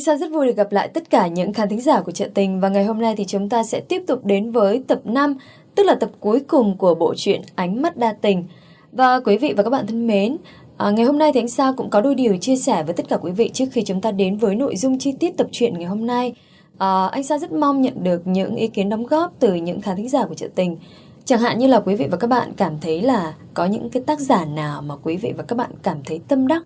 Anh Sa rất vui được gặp lại tất cả những khán thính giả của Trợ Tình và ngày hôm nay thì chúng ta sẽ tiếp tục đến với tập 5, tức là tập cuối cùng của bộ truyện Ánh mắt đa tình. Và quý vị và các bạn thân mến, à, ngày hôm nay thì anh Sa cũng có đôi điều chia sẻ với tất cả quý vị trước khi chúng ta đến với nội dung chi tiết tập truyện ngày hôm nay. À, anh Sa rất mong nhận được những ý kiến đóng góp từ những khán thính giả của Trợ Tình. Chẳng hạn như là quý vị và các bạn cảm thấy là có những cái tác giả nào mà quý vị và các bạn cảm thấy tâm đắc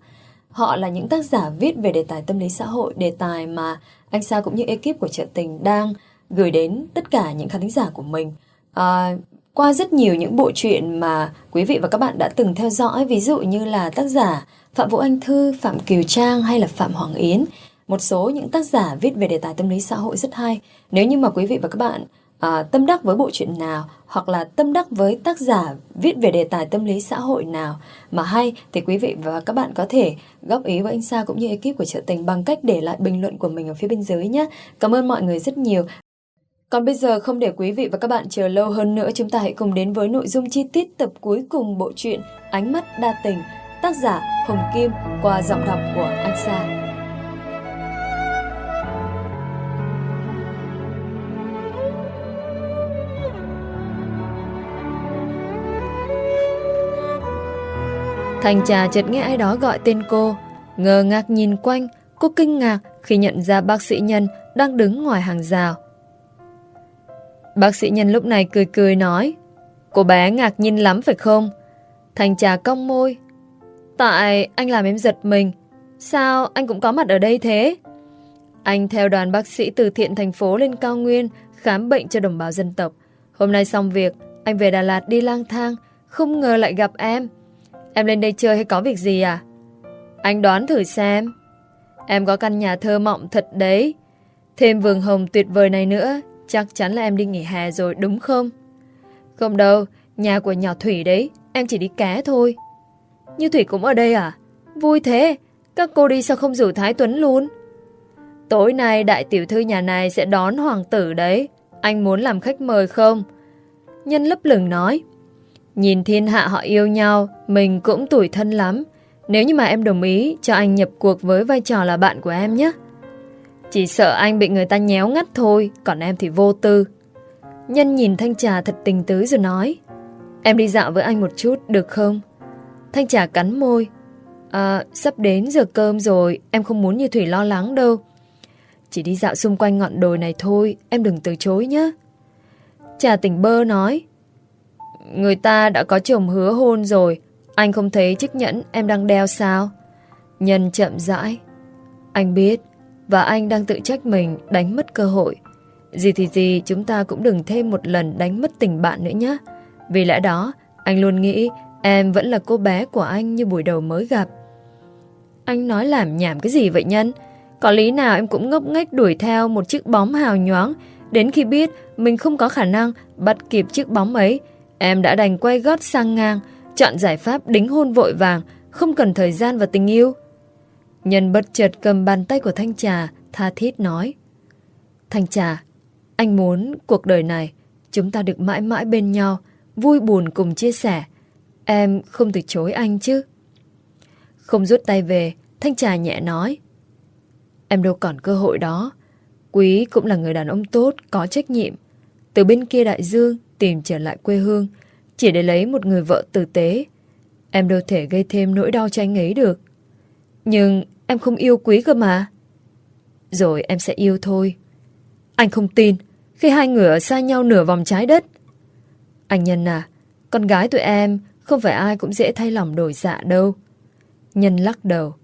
Họ là những tác giả viết về đề tài tâm lý xã hội, đề tài mà anh Sa cũng như ekip của Trợ Tình đang gửi đến tất cả những khán thính giả của mình. À, qua rất nhiều những bộ truyện mà quý vị và các bạn đã từng theo dõi, ví dụ như là tác giả Phạm Vũ Anh Thư, Phạm Kiều Trang hay là Phạm Hoàng Yến, một số những tác giả viết về đề tài tâm lý xã hội rất hay. Nếu như mà quý vị và các bạn à, tâm đắc với bộ truyện nào hoặc là tâm đắc với tác giả viết về đề tài tâm lý xã hội nào mà hay thì quý vị và các bạn có thể góp ý với anh Sa cũng như ekip của Trợ Tình bằng cách để lại bình luận của mình ở phía bên dưới nhé. Cảm ơn mọi người rất nhiều. Còn bây giờ không để quý vị và các bạn chờ lâu hơn nữa chúng ta hãy cùng đến với nội dung chi tiết tập cuối cùng bộ truyện Ánh mắt đa tình tác giả Hồng Kim qua giọng đọc của anh Sa. Thành trà chợt nghe ai đó gọi tên cô. Ngờ ngác nhìn quanh, Cô kinh ngạc khi nhận ra bác sĩ Nhân Đang đứng ngoài hàng rào. Bác sĩ Nhân lúc này cười cười nói, Cô bé ngạc nhiên lắm phải không? Thành trà cong môi, Tại anh làm em giật mình. Sao anh cũng có mặt ở đây thế? Anh theo đoàn bác sĩ từ thiện thành phố lên cao nguyên Khám bệnh cho đồng bào dân tộc. Hôm nay xong việc, Anh về Đà Lạt đi lang thang, Không ngờ lại gặp em. Em lên đây chơi hay có việc gì à? Anh đoán thử xem. Em có căn nhà thơ mộng thật đấy. Thêm vườn hồng tuyệt vời này nữa, chắc chắn là em đi nghỉ hè rồi đúng không? Không đâu, nhà của nhỏ Thủy đấy, em chỉ đi cá thôi. Như Thủy cũng ở đây à? Vui thế, các cô đi sao không rủ Thái Tuấn luôn? Tối nay đại tiểu thư nhà này sẽ đón hoàng tử đấy. Anh muốn làm khách mời không? Nhân lấp lửng nói. Nhìn thiên hạ họ yêu nhau, mình cũng tủi thân lắm. Nếu như mà em đồng ý cho anh nhập cuộc với vai trò là bạn của em nhé. Chỉ sợ anh bị người ta nhéo ngắt thôi, còn em thì vô tư. Nhân nhìn Thanh Trà thật tình tứ rồi nói. Em đi dạo với anh một chút, được không? Thanh Trà cắn môi. À, sắp đến giờ cơm rồi, em không muốn như Thủy lo lắng đâu. Chỉ đi dạo xung quanh ngọn đồi này thôi, em đừng từ chối nhé. Trà tỉnh bơ nói. Người ta đã có chồng hứa hôn rồi. Anh không thấy chiếc nhẫn em đang đeo sao? Nhân chậm rãi. Anh biết, Và anh đang tự trách mình đánh mất cơ hội. Gì thì gì, chúng ta cũng đừng thêm một lần đánh mất tình bạn nữa nhé. Vì lẽ đó, Anh luôn nghĩ em vẫn là cô bé của anh như buổi đầu mới gặp. Anh nói làm nhảm cái gì vậy Nhân? Có lý nào em cũng ngốc nghếch đuổi theo một chiếc bóng hào nhoáng, Đến khi biết mình không có khả năng bắt kịp chiếc bóng ấy. Em đã đành quay gót sang ngang, chọn giải pháp đính hôn vội vàng, không cần thời gian và tình yêu. Nhân bất chợt cầm bàn tay của Thanh Trà, tha thiết nói. Thanh Trà, anh muốn cuộc đời này chúng ta được mãi mãi bên nhau, vui buồn cùng chia sẻ. Em không từ chối anh chứ? Không rút tay về, Thanh Trà nhẹ nói. Em đâu còn cơ hội đó. Quý cũng là người đàn ông tốt, có trách nhiệm. Từ bên kia đại dương, tìm trở lại quê hương chỉ để lấy một người vợ tử tế. Em đâu thể gây thêm nỗi đau cho anh ấy được. Nhưng em không yêu quý cơ mà. Rồi em sẽ yêu thôi. Anh không tin khi hai người ở xa nhau nửa vòng trái đất. Anh Nhân à, con gái tụi em không phải ai cũng dễ thay lòng đổi dạ đâu. Nhân lắc đầu.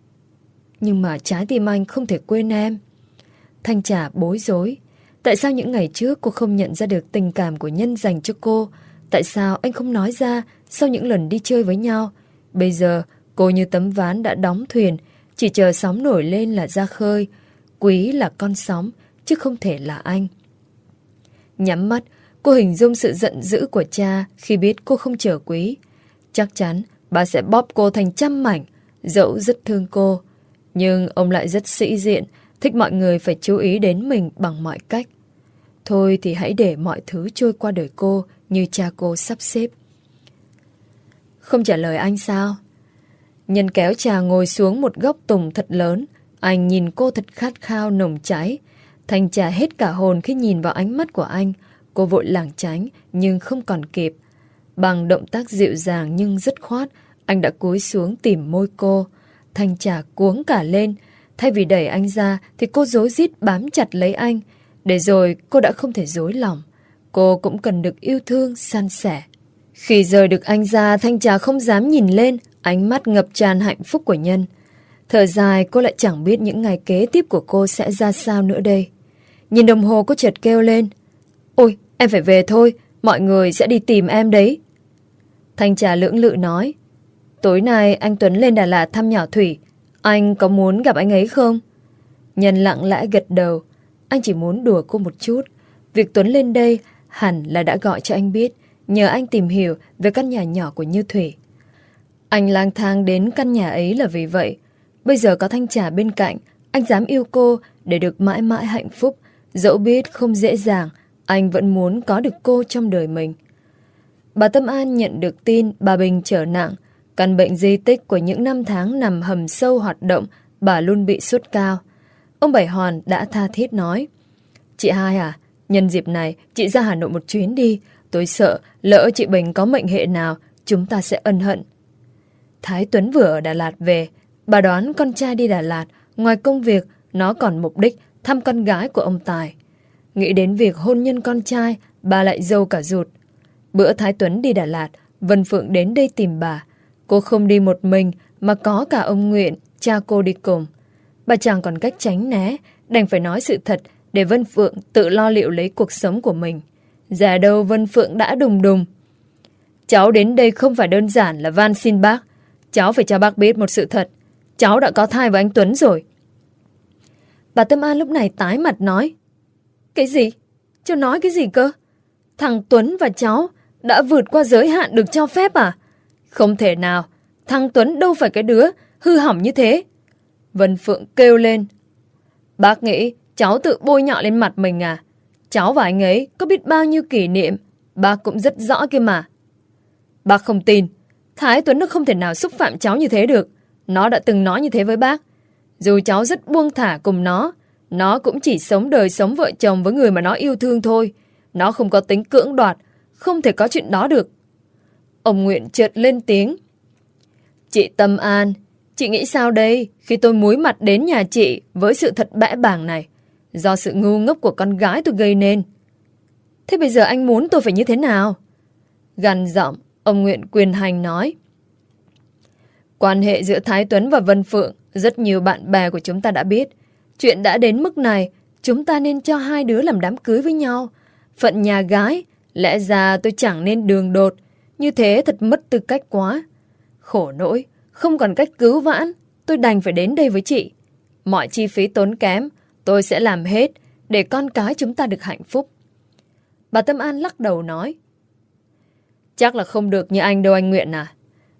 Nhưng mà trái tim anh không thể quên em. Thanh Trà bối rối. Tại sao những ngày trước cô không nhận ra được tình cảm của Nhân dành cho cô? Tại sao anh không nói ra sau những lần đi chơi với nhau? Bây giờ cô như tấm ván đã đóng thuyền, chỉ chờ sóng nổi lên là ra khơi. Quý là con sóng, chứ không thể là anh. Nhắm mắt, cô hình dung sự giận dữ của cha khi biết cô không chờ quý. Chắc chắn bà sẽ bóp cô thành trăm mảnh, dẫu rất thương cô. Nhưng ông lại rất sĩ diện, thích mọi người phải chú ý đến mình bằng mọi cách. Thôi thì hãy để mọi thứ trôi qua đời cô như cha cô sắp xếp. Không trả lời anh sao? Nhân kéo trà ngồi xuống một góc tùng thật lớn. Anh nhìn cô thật khát khao nồng cháy. Thanh trà hết cả hồn khi nhìn vào ánh mắt của anh. Cô vội lảng tránh nhưng không còn kịp. Bằng động tác dịu dàng nhưng dứt khoát, anh đã cúi xuống tìm môi cô. Thanh trà cuống cả lên. Thay vì đẩy anh ra thì cô dối rít bám chặt lấy anh. Để rồi cô đã không thể dối lòng. Cô cũng cần được yêu thương, san sẻ. Khi rời được anh ra, Thanh trà không dám nhìn lên, ánh mắt ngập tràn hạnh phúc của nhân. Thở dài cô lại chẳng biết những ngày kế tiếp của cô sẽ ra sao nữa đây. Nhìn đồng hồ cô chợt kêu lên. Ôi, em phải về thôi, mọi người sẽ đi tìm em đấy. Thanh trà lưỡng lự nói. Tối nay anh Tuấn lên Đà Lạt thăm nhỏ Thủy. Anh có muốn gặp anh ấy không? Nhân lặng lẽ gật đầu. Anh chỉ muốn đùa cô một chút. Việc Tuấn lên đây hẳn là đã gọi cho anh biết. Nhờ anh tìm hiểu về căn nhà nhỏ của Như Thủy. Anh lang thang đến căn nhà ấy là vì vậy. Bây giờ có thanh trà bên cạnh, anh dám yêu cô để được mãi mãi hạnh phúc. Dẫu biết không dễ dàng, anh vẫn muốn có được cô trong đời mình. Bà Tâm An nhận được tin bà Bình trở nặng. Căn bệnh di tích của những năm tháng nằm hầm sâu hoạt động, bà luôn bị sốt cao. Ông Bảy Hoàn đã tha thiết nói. Chị hai à, nhân dịp này chị ra Hà Nội một chuyến đi. Tôi sợ lỡ chị Bình có mệnh hệ nào, chúng ta sẽ ân hận. Thái Tuấn vừa ở Đà Lạt về, bà đoán con trai đi Đà Lạt, ngoài công việc, nó còn mục đích thăm con gái của ông Tài. Nghĩ đến việc hôn nhân con trai, bà lại dâu cả ruột. Bữa Thái Tuấn đi Đà Lạt, Vân Phượng đến đây tìm bà. Cô không đi một mình mà có cả ông Nguyện, cha cô đi cùng. Bà chàng còn cách tránh né, đành phải nói sự thật để Vân Phượng tự lo liệu lấy cuộc sống của mình. Già đâu Vân Phượng đã đùng đùng. Cháu đến đây không phải đơn giản là van xin bác. Cháu phải cho bác biết một sự thật. Cháu đã có thai với anh Tuấn rồi. Bà Tâm An lúc này tái mặt nói. Cái gì? Cháu nói cái gì cơ? Thằng Tuấn và cháu đã vượt qua giới hạn được cho phép à? Không thể nào. Thằng Tuấn đâu phải cái đứa hư hỏng như thế. Vân Phượng kêu lên. Bác nghĩ cháu tự bôi nhọ lên mặt mình à? Cháu và anh ấy có biết bao nhiêu kỷ niệm. Bác cũng rất rõ kia mà. Bác không tin. Thái Tuấn nó không thể nào xúc phạm cháu như thế được. Nó đã từng nói như thế với bác. Dù cháu rất buông thả cùng nó, nó cũng chỉ sống đời sống vợ chồng với người mà nó yêu thương thôi. Nó không có tính cưỡng đoạt, không thể có chuyện đó được. Ông Nguyện chợt lên tiếng. Chị Tâm An, chị nghĩ sao đây khi tôi muối mặt đến nhà chị với sự thật bẽ bàng này? Do sự ngu ngốc của con gái tôi gây nên. Thế bây giờ anh muốn tôi phải như thế nào? Gần giọng, ông Nguyện quyền hành nói. Quan hệ giữa Thái Tuấn và Vân Phượng, rất nhiều bạn bè của chúng ta đã biết. Chuyện đã đến mức này, chúng ta nên cho hai đứa làm đám cưới với nhau. Phận nhà gái, lẽ ra tôi chẳng nên đường đột. Như thế thật mất tư cách quá. Khổ nỗi, không còn cách cứu vãn, tôi đành phải đến đây với chị. Mọi chi phí tốn kém, tôi sẽ làm hết để con cái chúng ta được hạnh phúc. Bà Tâm An lắc đầu nói. Chắc là không được như anh đâu anh Nguyện à.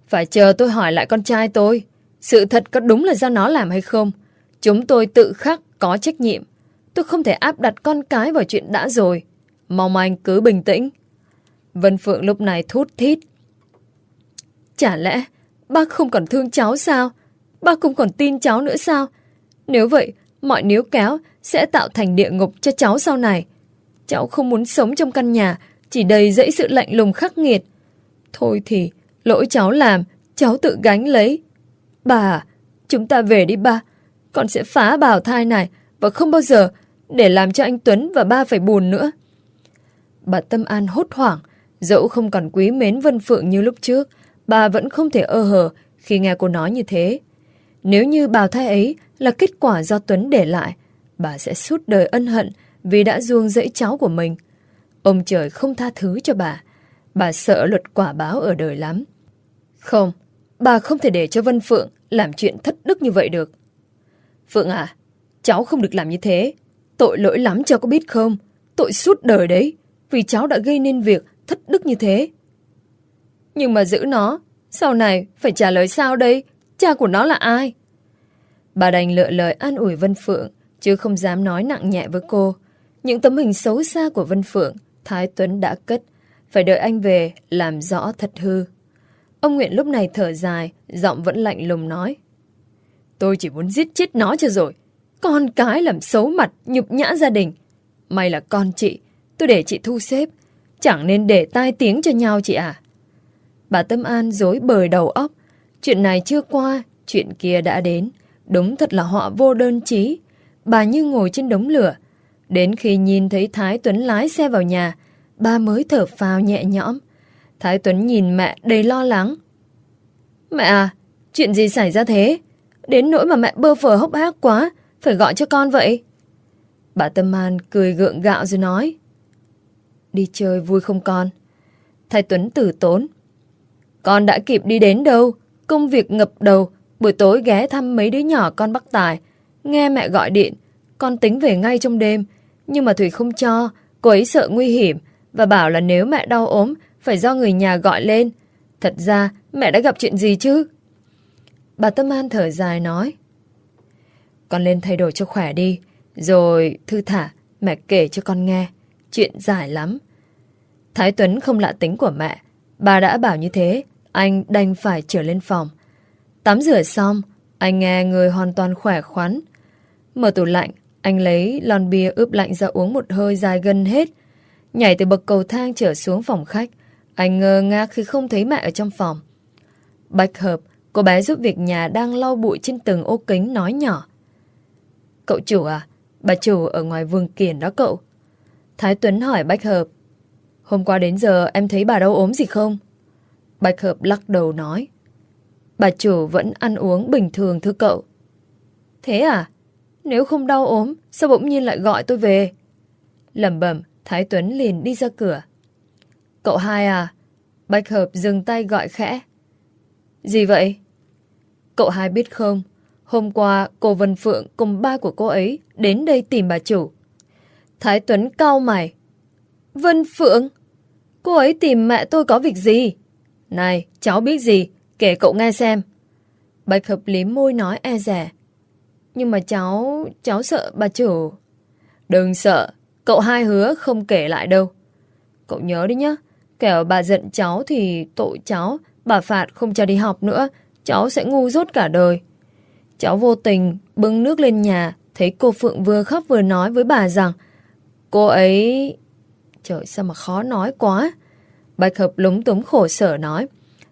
Phải chờ tôi hỏi lại con trai tôi. Sự thật có đúng là do nó làm hay không? Chúng tôi tự khắc có trách nhiệm. Tôi không thể áp đặt con cái vào chuyện đã rồi. Mong anh cứ bình tĩnh. Vân Phượng lúc này thút thít. Chả lẽ bác không còn thương cháu sao? Bác không còn tin cháu nữa sao? Nếu vậy, mọi níu kéo sẽ tạo thành địa ngục cho cháu sau này. Cháu không muốn sống trong căn nhà chỉ đầy dẫy sự lạnh lùng khắc nghiệt. Thôi thì, lỗi cháu làm, cháu tự gánh lấy. Bà, chúng ta về đi ba. Con sẽ phá bào thai này và không bao giờ để làm cho anh Tuấn và ba phải buồn nữa. Bà Tâm An hốt hoảng, dẫu không còn quý mến Vân Phượng như lúc trước, bà vẫn không thể ơ hờ khi nghe cô nói như thế. Nếu như bào thai ấy là kết quả do Tuấn để lại, bà sẽ suốt đời ân hận vì đã ruông dẫy cháu của mình. Ông trời không tha thứ cho bà. Bà sợ luật quả báo ở đời lắm. Không, bà không thể để cho Vân Phượng làm chuyện thất đức như vậy được. Phượng à, cháu không được làm như thế. Tội lỗi lắm cháu có biết không? Tội suốt đời đấy, vì cháu đã gây nên việc thất đức như thế. Nhưng mà giữ nó, sau này phải trả lời sao đây? Cha của nó là ai? Bà đành lựa lời an ủi Vân Phượng, chứ không dám nói nặng nhẹ với cô. Những tấm hình xấu xa của Vân Phượng, Thái Tuấn đã cất, phải đợi anh về làm rõ thật hư. Ông Nguyện lúc này thở dài, giọng vẫn lạnh lùng nói. Tôi chỉ muốn giết chết nó cho rồi. Con cái làm xấu mặt, nhục nhã gia đình. May là con chị, tôi để chị thu xếp. Chẳng nên để tai tiếng cho nhau chị à. Bà Tâm An dối bời đầu óc. Chuyện này chưa qua, chuyện kia đã đến. Đúng thật là họ vô đơn chí. Bà như ngồi trên đống lửa. Đến khi nhìn thấy Thái Tuấn lái xe vào nhà, bà mới thở phào nhẹ nhõm. Thái Tuấn nhìn mẹ đầy lo lắng. Mẹ à, chuyện gì xảy ra thế? Đến nỗi mà mẹ bơ phờ hốc hác quá, phải gọi cho con vậy. Bà Tâm An cười gượng gạo rồi nói. Đi chơi vui không con? Thái Tuấn tử tốn. Con đã kịp đi đến đâu? Công việc ngập đầu, buổi tối ghé thăm mấy đứa nhỏ con Bắc Tài. Nghe mẹ gọi điện, con tính về ngay trong đêm. Nhưng mà Thủy không cho, cô ấy sợ nguy hiểm và bảo là nếu mẹ đau ốm phải do người nhà gọi lên. Thật ra mẹ đã gặp chuyện gì chứ? Bà Tâm An thở dài nói. Con lên thay đổi cho khỏe đi, rồi thư thả mẹ kể cho con nghe. Chuyện dài lắm. Thái Tuấn không lạ tính của mẹ. Bà đã bảo như thế, anh đành phải trở lên phòng. Tắm rửa xong, anh nghe người hoàn toàn khỏe khoắn. Mở tủ lạnh, anh lấy lon bia ướp lạnh ra uống một hơi dài gần hết. Nhảy từ bậc cầu thang trở xuống phòng khách. Anh ngơ ngác khi không thấy mẹ ở trong phòng. Bạch Hợp, cô bé giúp việc nhà đang lau bụi trên từng ô kính nói nhỏ. Cậu chủ à? Bà chủ ở ngoài vườn kiển đó cậu. Thái Tuấn hỏi Bạch Hợp. Hôm qua đến giờ em thấy bà đau ốm gì không? Bạch Hợp lắc đầu nói. Bà chủ vẫn ăn uống bình thường thưa cậu. Thế à? Nếu không đau ốm, sao bỗng nhiên lại gọi tôi về? lẩm bẩm, Thái Tuấn liền đi ra cửa. Cậu hai à? Bạch Hợp dừng tay gọi khẽ. Gì vậy? Cậu hai biết không, hôm qua cô Vân Phượng cùng ba của cô ấy đến đây tìm bà chủ. Thái Tuấn cau mày. Vân Phượng? Cô ấy tìm mẹ tôi có việc gì? Này, cháu biết gì? Kể cậu nghe xem. Bạch Hợp liếm môi nói e rẻ. Nhưng mà cháu, cháu sợ bà chủ. Đừng sợ, cậu hai hứa không kể lại đâu. Cậu nhớ đi nhá, kẻo bà giận cháu thì tội cháu, bà phạt không cho đi học nữa, cháu sẽ ngu dốt cả đời. Cháu vô tình bưng nước lên nhà, thấy cô Phượng vừa khóc vừa nói với bà rằng cô ấy... Trời sao mà khó nói quá. Bạch Hợp lúng túng khổ sở nói.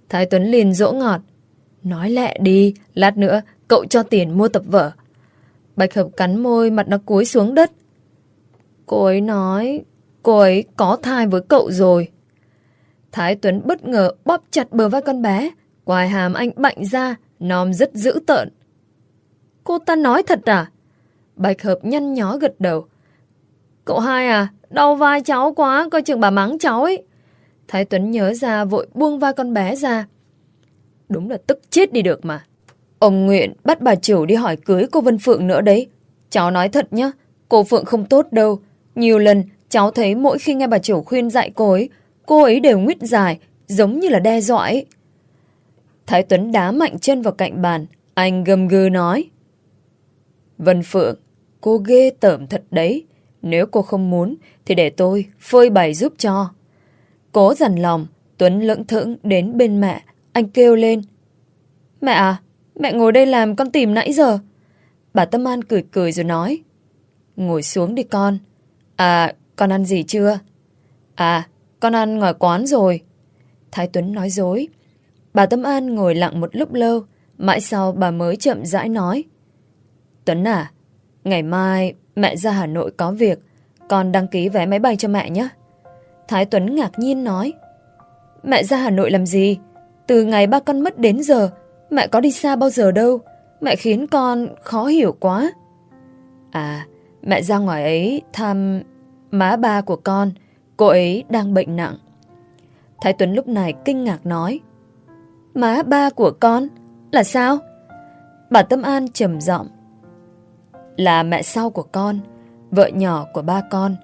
Thái Tuấn liền dỗ ngọt. Nói lẹ đi, lát nữa cậu cho tiền mua tập vở. Bạch Hợp cắn môi mặt nó cúi xuống đất. Cô ấy nói cô ấy có thai với cậu rồi. Thái Tuấn bất ngờ bóp chặt bờ vai con bé. Quài hàm anh bạnh ra, nom rất dữ tợn. Cô ta nói thật à? Bạch Hợp nhăn nhó gật đầu. Cậu hai à, đau vai cháu quá, coi chừng bà mắng cháu ấy. Thái Tuấn nhớ ra vội buông vai con bé ra. Đúng là tức chết đi được mà. Ông Nguyện bắt bà chủ đi hỏi cưới cô Vân Phượng nữa đấy. Cháu nói thật nhá, cô Phượng không tốt đâu. Nhiều lần cháu thấy mỗi khi nghe bà chủ khuyên dạy cô ấy, cô ấy đều nguyết dài, giống như là đe dọa ấy. Thái Tuấn đá mạnh chân vào cạnh bàn, anh gầm gừ nói. Vân Phượng, cô ghê tởm thật đấy. Nếu cô không muốn, thì để tôi phơi bày giúp cho. Cố dằn lòng, Tuấn lững thững đến bên mẹ, anh kêu lên. Mẹ à, mẹ ngồi đây làm con tìm nãy giờ. Bà Tâm An cười cười rồi nói. Ngồi xuống đi con. À, con ăn gì chưa? À, con ăn ngoài quán rồi. Thái Tuấn nói dối. Bà Tâm An ngồi lặng một lúc lâu, mãi sau bà mới chậm rãi nói. Tuấn à, ngày mai mẹ ra Hà Nội có việc, con đăng ký vé máy bay cho mẹ nhé. Thái Tuấn ngạc nhiên nói. Mẹ ra Hà Nội làm gì? Từ ngày ba con mất đến giờ, mẹ có đi xa bao giờ đâu. Mẹ khiến con khó hiểu quá. À, mẹ ra ngoài ấy thăm má ba của con. Cô ấy đang bệnh nặng. Thái Tuấn lúc này kinh ngạc nói. Má ba của con? Là sao? Bà Tâm An trầm giọng là mẹ sau của con, vợ nhỏ của ba con.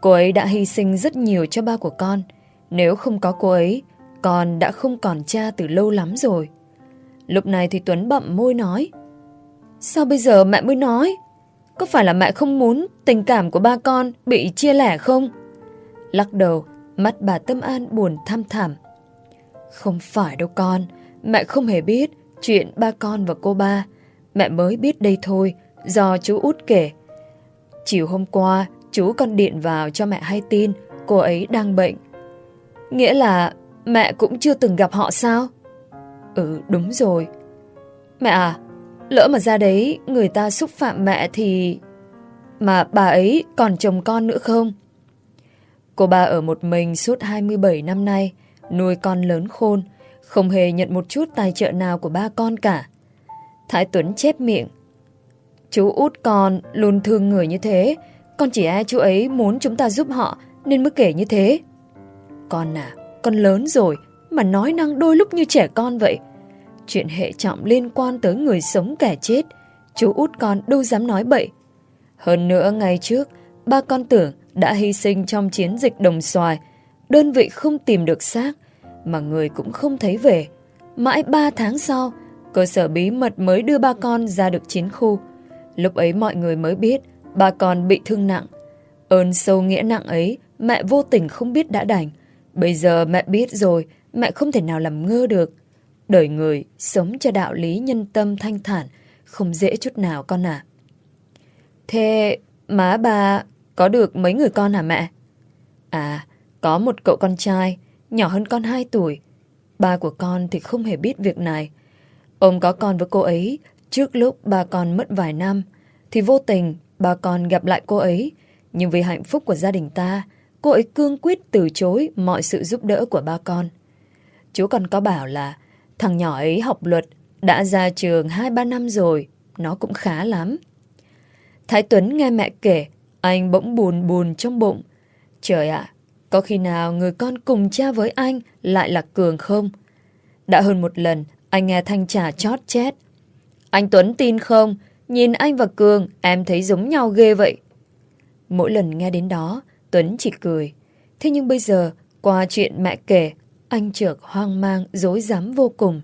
Cô ấy đã hy sinh rất nhiều cho ba của con. Nếu không có cô ấy, con đã không còn cha từ lâu lắm rồi. Lúc này thì Tuấn bậm môi nói. Sao bây giờ mẹ mới nói? Có phải là mẹ không muốn tình cảm của ba con bị chia lẻ không? Lắc đầu, mắt bà Tâm An buồn thăm thảm. Không phải đâu con, mẹ không hề biết chuyện ba con và cô ba. Mẹ mới biết đây thôi, do chú út kể. Chiều hôm qua, chú con điện vào cho mẹ hay tin cô ấy đang bệnh. Nghĩa là mẹ cũng chưa từng gặp họ sao? Ừ, đúng rồi. Mẹ à, lỡ mà ra đấy người ta xúc phạm mẹ thì... Mà bà ấy còn chồng con nữa không? Cô bà ở một mình suốt 27 năm nay, nuôi con lớn khôn, không hề nhận một chút tài trợ nào của ba con cả. Thái Tuấn chép miệng. Chú út con luôn thương người như thế, con chỉ e chú ấy muốn chúng ta giúp họ nên mới kể như thế. Con à, con lớn rồi mà nói năng đôi lúc như trẻ con vậy. Chuyện hệ trọng liên quan tới người sống kẻ chết, chú út con đâu dám nói bậy. Hơn nữa ngày trước, ba con tưởng đã hy sinh trong chiến dịch đồng xoài, đơn vị không tìm được xác, mà người cũng không thấy về. Mãi ba tháng sau, cơ sở bí mật mới đưa ba con ra được chiến khu. Lúc ấy mọi người mới biết bà còn bị thương nặng. Ơn sâu nghĩa nặng ấy, mẹ vô tình không biết đã đành. Bây giờ mẹ biết rồi, mẹ không thể nào làm ngơ được. Đời người, sống cho đạo lý nhân tâm thanh thản, không dễ chút nào con à. Thế má bà có được mấy người con hả mẹ? À, có một cậu con trai, nhỏ hơn con 2 tuổi. Ba của con thì không hề biết việc này. Ông có con với cô ấy, trước lúc bà con mất vài năm, thì vô tình bà con gặp lại cô ấy. Nhưng vì hạnh phúc của gia đình ta, cô ấy cương quyết từ chối mọi sự giúp đỡ của ba con. Chú còn có bảo là thằng nhỏ ấy học luật, đã ra trường 2-3 năm rồi, nó cũng khá lắm. Thái Tuấn nghe mẹ kể, anh bỗng buồn buồn trong bụng. Trời ạ, có khi nào người con cùng cha với anh lại là Cường không? Đã hơn một lần, anh nghe thanh trà chót chét. Anh Tuấn tin không? Nhìn anh và Cường, em thấy giống nhau ghê vậy. Mỗi lần nghe đến đó, Tuấn chỉ cười. Thế nhưng bây giờ, qua chuyện mẹ kể, anh trượt hoang mang, dối rắm vô cùng.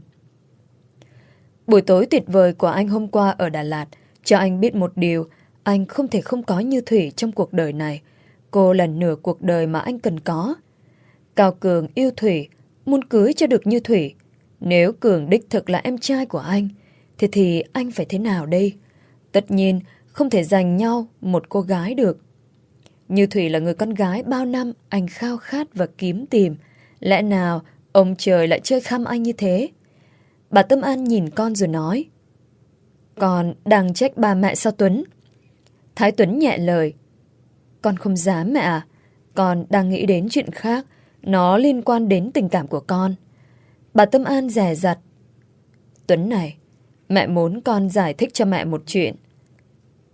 Buổi tối tuyệt vời của anh hôm qua ở Đà Lạt cho anh biết một điều, anh không thể không có Như Thủy trong cuộc đời này. Cô là nửa cuộc đời mà anh cần có. Cao Cường yêu Thủy, muốn cưới cho được Như Thủy. Nếu Cường đích thực là em trai của anh, thì thì anh phải thế nào đây? Tất nhiên, không thể dành nhau một cô gái được. Như Thủy là người con gái bao năm anh khao khát và kiếm tìm. Lẽ nào ông trời lại chơi khăm anh như thế? Bà Tâm An nhìn con rồi nói. Con đang trách ba mẹ sao Tuấn? Thái Tuấn nhẹ lời. Con không dám mẹ à. Con đang nghĩ đến chuyện khác. Nó liên quan đến tình cảm của con. Bà Tâm An rẻ rặt. Tuấn này, mẹ muốn con giải thích cho mẹ một chuyện.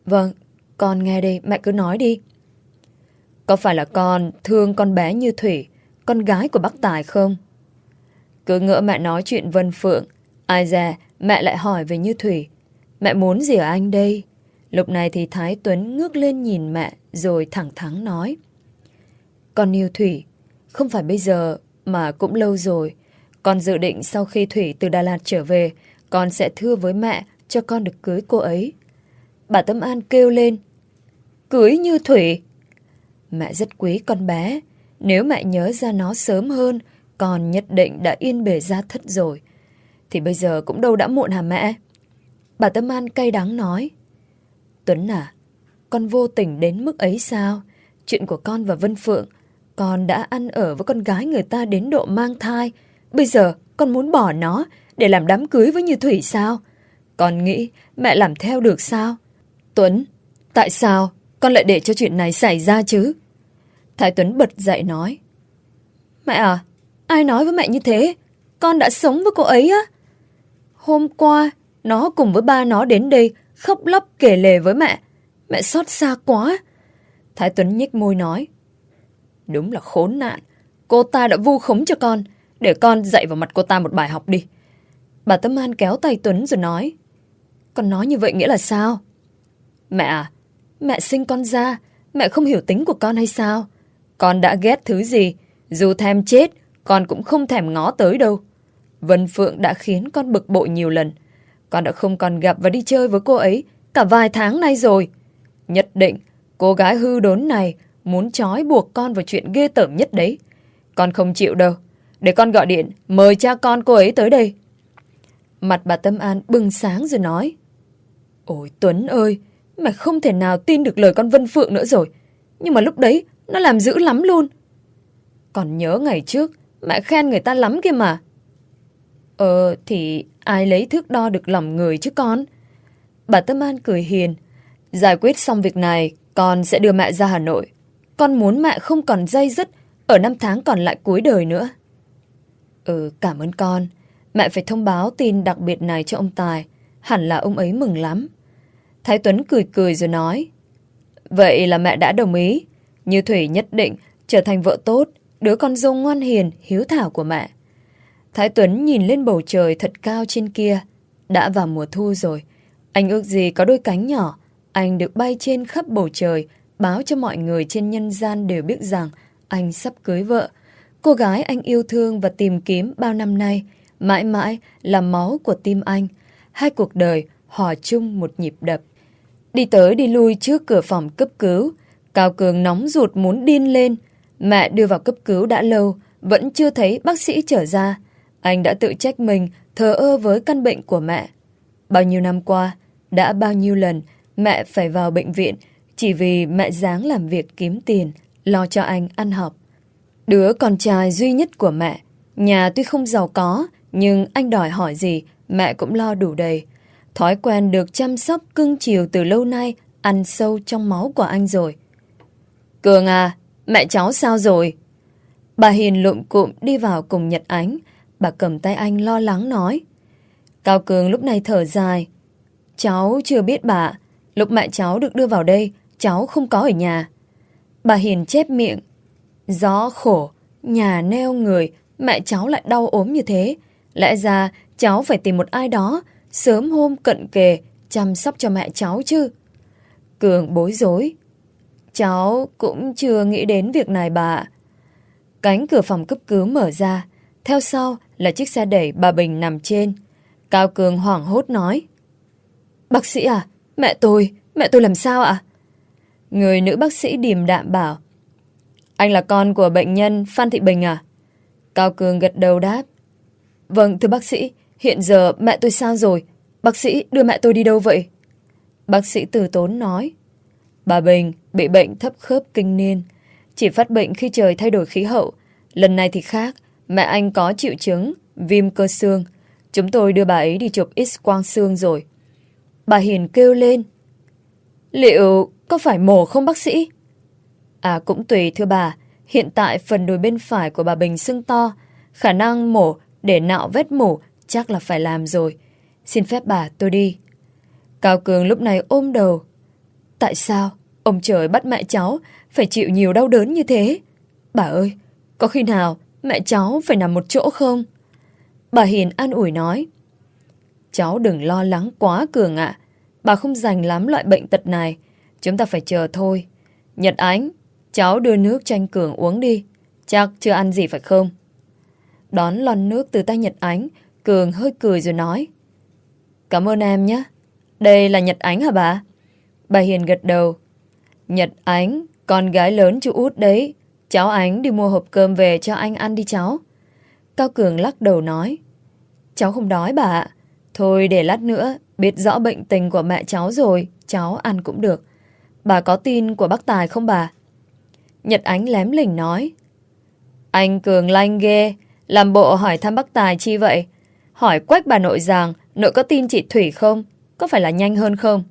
Vâng, con nghe đây, mẹ cứ nói đi. Có phải là con thương con bé như Thủy, con gái của bác Tài không? Cứ ngỡ mẹ nói chuyện Vân Phượng, ai ra mẹ lại hỏi về Như Thủy. Mẹ muốn gì ở anh đây? Lúc này thì Thái Tuấn ngước lên nhìn mẹ rồi thẳng thắn nói. Con yêu Thủy, không phải bây giờ mà cũng lâu rồi. Con dự định sau khi Thủy từ Đà Lạt trở về, con sẽ thưa với mẹ cho con được cưới cô ấy. Bà Tâm An kêu lên. Cưới như Thủy? Mẹ rất quý con bé. Nếu mẹ nhớ ra nó sớm hơn, con nhất định đã yên bề ra thất rồi. Thì bây giờ cũng đâu đã muộn hả mẹ? Bà Tâm An cay đắng nói. Tuấn à, con vô tình đến mức ấy sao? Chuyện của con và Vân Phượng, con đã ăn ở với con gái người ta đến độ mang thai. Bây giờ con muốn bỏ nó để làm đám cưới với Như Thủy sao? Con nghĩ mẹ làm theo được sao? Tuấn, tại sao con lại để cho chuyện này xảy ra chứ? Thái Tuấn bật dậy nói. Mẹ à, ai nói với mẹ như thế? Con đã sống với cô ấy á. Hôm qua, nó cùng với ba nó đến đây khóc lóc kể lề với mẹ. Mẹ xót xa quá. Thái Tuấn nhếch môi nói. Đúng là khốn nạn. Cô ta đã vu khống cho con. Để con dạy vào mặt cô ta một bài học đi. Bà Tâm An kéo tay Tuấn rồi nói. Con nói như vậy nghĩa là sao? Mẹ à, mẹ sinh con ra. Mẹ không hiểu tính của con hay sao? Con đã ghét thứ gì? Dù thèm chết, con cũng không thèm ngó tới đâu. Vân Phượng đã khiến con bực bội nhiều lần. Con đã không còn gặp và đi chơi với cô ấy cả vài tháng nay rồi. Nhất định, cô gái hư đốn này muốn trói buộc con vào chuyện ghê tởm nhất đấy. Con không chịu đâu. Để con gọi điện, mời cha con cô ấy tới đây. Mặt bà Tâm An bừng sáng rồi nói. Ôi Tuấn ơi, mẹ không thể nào tin được lời con Vân Phượng nữa rồi. Nhưng mà lúc đấy, nó làm dữ lắm luôn. Còn nhớ ngày trước, mẹ khen người ta lắm kia mà. Ờ, thì ai lấy thước đo được lòng người chứ con? Bà Tâm An cười hiền. Giải quyết xong việc này, con sẽ đưa mẹ ra Hà Nội. Con muốn mẹ không còn dây dứt ở năm tháng còn lại cuối đời nữa. Ừ, cảm ơn con. Mẹ phải thông báo tin đặc biệt này cho ông Tài. Hẳn là ông ấy mừng lắm. Thái Tuấn cười cười rồi nói. Vậy là mẹ đã đồng ý. Như Thủy nhất định trở thành vợ tốt, đứa con dâu ngoan hiền, hiếu thảo của mẹ. Thái Tuấn nhìn lên bầu trời thật cao trên kia. Đã vào mùa thu rồi. Anh ước gì có đôi cánh nhỏ. Anh được bay trên khắp bầu trời, báo cho mọi người trên nhân gian đều biết rằng anh sắp cưới vợ. Cô gái anh yêu thương và tìm kiếm bao năm nay, mãi mãi là máu của tim anh. Hai cuộc đời hòa chung một nhịp đập. Đi tới đi lui trước cửa phòng cấp cứu, Cao Cường nóng ruột muốn điên lên. Mẹ đưa vào cấp cứu đã lâu, vẫn chưa thấy bác sĩ trở ra. Anh đã tự trách mình thờ ơ với căn bệnh của mẹ. Bao nhiêu năm qua, đã bao nhiêu lần mẹ phải vào bệnh viện chỉ vì mẹ dáng làm việc kiếm tiền, lo cho anh ăn học. Đứa con trai duy nhất của mẹ, nhà tuy không giàu có, nhưng anh đòi hỏi gì, mẹ cũng lo đủ đầy. Thói quen được chăm sóc cưng chiều từ lâu nay ăn sâu trong máu của anh rồi. Cường à, mẹ cháu sao rồi? Bà Hiền lụm cụm đi vào cùng Nhật Ánh. Bà cầm tay anh lo lắng nói. Cao Cường lúc này thở dài. Cháu chưa biết bà. Lúc mẹ cháu được đưa vào đây, cháu không có ở nhà. Bà Hiền chép miệng. Gió khổ, nhà neo người, mẹ cháu lại đau ốm như thế. Lẽ ra cháu phải tìm một ai đó, sớm hôm cận kề, chăm sóc cho mẹ cháu chứ. Cường bối rối. Cháu cũng chưa nghĩ đến việc này bà. Cánh cửa phòng cấp cứu mở ra, theo sau là chiếc xe đẩy bà Bình nằm trên. Cao Cường hoảng hốt nói. Bác sĩ à, mẹ tôi, mẹ tôi làm sao ạ? Người nữ bác sĩ điềm đạm bảo. Anh là con của bệnh nhân Phan Thị Bình à? Cao Cường gật đầu đáp. Vâng, thưa bác sĩ, hiện giờ mẹ tôi sao rồi? Bác sĩ đưa mẹ tôi đi đâu vậy? Bác sĩ từ tốn nói. Bà Bình bị bệnh thấp khớp kinh niên. Chỉ phát bệnh khi trời thay đổi khí hậu. Lần này thì khác. Mẹ anh có triệu chứng viêm cơ xương. Chúng tôi đưa bà ấy đi chụp x-quang xương rồi. Bà Hiền kêu lên. Liệu có phải mổ không bác sĩ? À cũng tùy thưa bà. Hiện tại phần đùi bên phải của bà Bình sưng to. Khả năng mổ để nạo vết mổ chắc là phải làm rồi. Xin phép bà tôi đi. Cao Cường lúc này ôm đầu. Tại sao ông trời bắt mẹ cháu phải chịu nhiều đau đớn như thế? Bà ơi, có khi nào mẹ cháu phải nằm một chỗ không? Bà Hiền an ủi nói. Cháu đừng lo lắng quá Cường ạ. Bà không dành lắm loại bệnh tật này. Chúng ta phải chờ thôi. Nhật Ánh, cháu đưa nước cho anh Cường uống đi. Chắc chưa ăn gì phải không? Đón lon nước từ tay Nhật Ánh, Cường hơi cười rồi nói. Cảm ơn em nhé. Đây là Nhật Ánh hả bà? Bà Hiền gật đầu. Nhật Ánh, con gái lớn chú út đấy. Cháu Ánh đi mua hộp cơm về cho anh ăn đi cháu. Cao Cường lắc đầu nói. Cháu không đói bà ạ. Thôi để lát nữa, biết rõ bệnh tình của mẹ cháu rồi, cháu ăn cũng được. Bà có tin của bác Tài không bà? Nhật Ánh lém lỉnh nói. Anh Cường lanh ghê, làm bộ hỏi thăm bác Tài chi vậy? Hỏi quách bà nội rằng nội có tin chị Thủy không? Có phải là nhanh hơn không?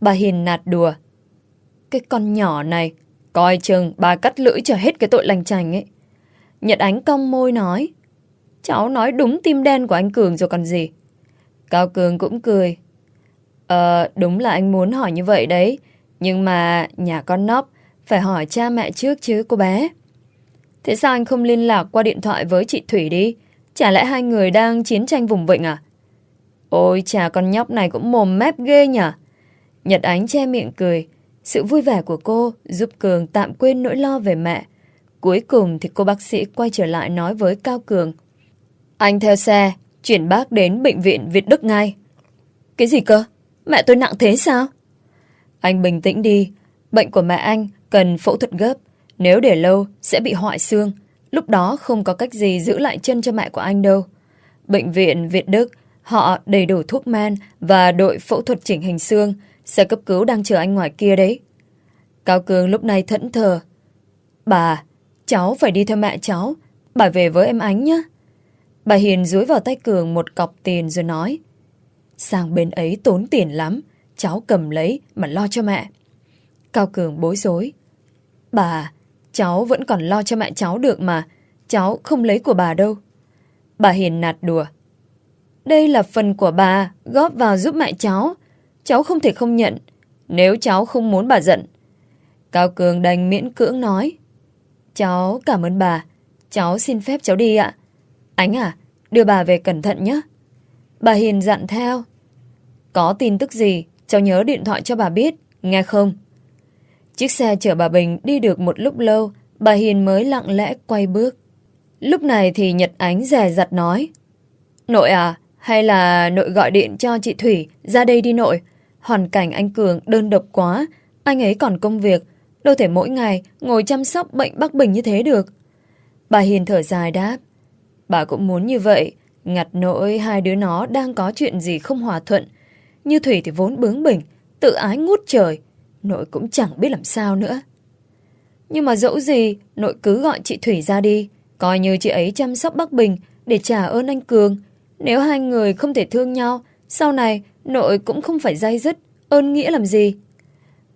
Bà Hiền nạt đùa. Cái con nhỏ này, coi chừng bà cắt lưỡi cho hết cái tội lành chành ấy. Nhật Ánh cong môi nói. Cháu nói đúng tim đen của anh Cường rồi còn gì. Cao Cường cũng cười. Ờ, đúng là anh muốn hỏi như vậy đấy. Nhưng mà nhà con nóc phải hỏi cha mẹ trước chứ cô bé. Thế sao anh không liên lạc qua điện thoại với chị Thủy đi? Chả lẽ hai người đang chiến tranh vùng vịnh à? Ôi chà con nhóc này cũng mồm mép ghê nhỉ? Nhật Ánh che miệng cười. Sự vui vẻ của cô giúp Cường tạm quên nỗi lo về mẹ. Cuối cùng thì cô bác sĩ quay trở lại nói với Cao Cường. Anh theo xe, chuyển bác đến bệnh viện Việt Đức ngay. Cái gì cơ? Mẹ tôi nặng thế sao? Anh bình tĩnh đi. Bệnh của mẹ anh cần phẫu thuật gấp. Nếu để lâu sẽ bị hoại xương. Lúc đó không có cách gì giữ lại chân cho mẹ của anh đâu. Bệnh viện Việt Đức Họ đầy đủ thuốc men và đội phẫu thuật chỉnh hình xương. Xe cấp cứu đang chờ anh ngoài kia đấy. Cao Cường lúc này thẫn thờ. Bà, cháu phải đi theo mẹ cháu. Bà về với em Ánh nhé. Bà Hiền dúi vào tay Cường một cọc tiền rồi nói. Sang bên ấy tốn tiền lắm. Cháu cầm lấy mà lo cho mẹ. Cao Cường bối rối. Bà, cháu vẫn còn lo cho mẹ cháu được mà. Cháu không lấy của bà đâu. Bà Hiền nạt đùa. Đây là phần của bà, góp vào giúp mẹ cháu. Cháu không thể không nhận, nếu cháu không muốn bà giận. Cao Cường đành miễn cưỡng nói. Cháu cảm ơn bà, cháu xin phép cháu đi ạ. Ánh à, đưa bà về cẩn thận nhé. Bà Hiền dặn theo. Có tin tức gì, cháu nhớ điện thoại cho bà biết, nghe không? Chiếc xe chở bà Bình đi được một lúc lâu, bà Hiền mới lặng lẽ quay bước. Lúc này thì Nhật Ánh rè rặt nói. Nội à, hay là nội gọi điện cho chị Thủy ra đây đi nội. Hoàn cảnh anh Cường đơn độc quá, anh ấy còn công việc, đâu thể mỗi ngày ngồi chăm sóc bệnh Bắc Bình như thế được. Bà Hiền thở dài đáp. Bà cũng muốn như vậy, ngặt nỗi hai đứa nó đang có chuyện gì không hòa thuận. Như Thủy thì vốn bướng bỉnh, tự ái ngút trời, nội cũng chẳng biết làm sao nữa. Nhưng mà dẫu gì, nội cứ gọi chị Thủy ra đi, coi như chị ấy chăm sóc Bắc Bình để trả ơn anh Cường. Nếu hai người không thể thương nhau, sau này nội cũng không phải dây dứt, ơn nghĩa làm gì.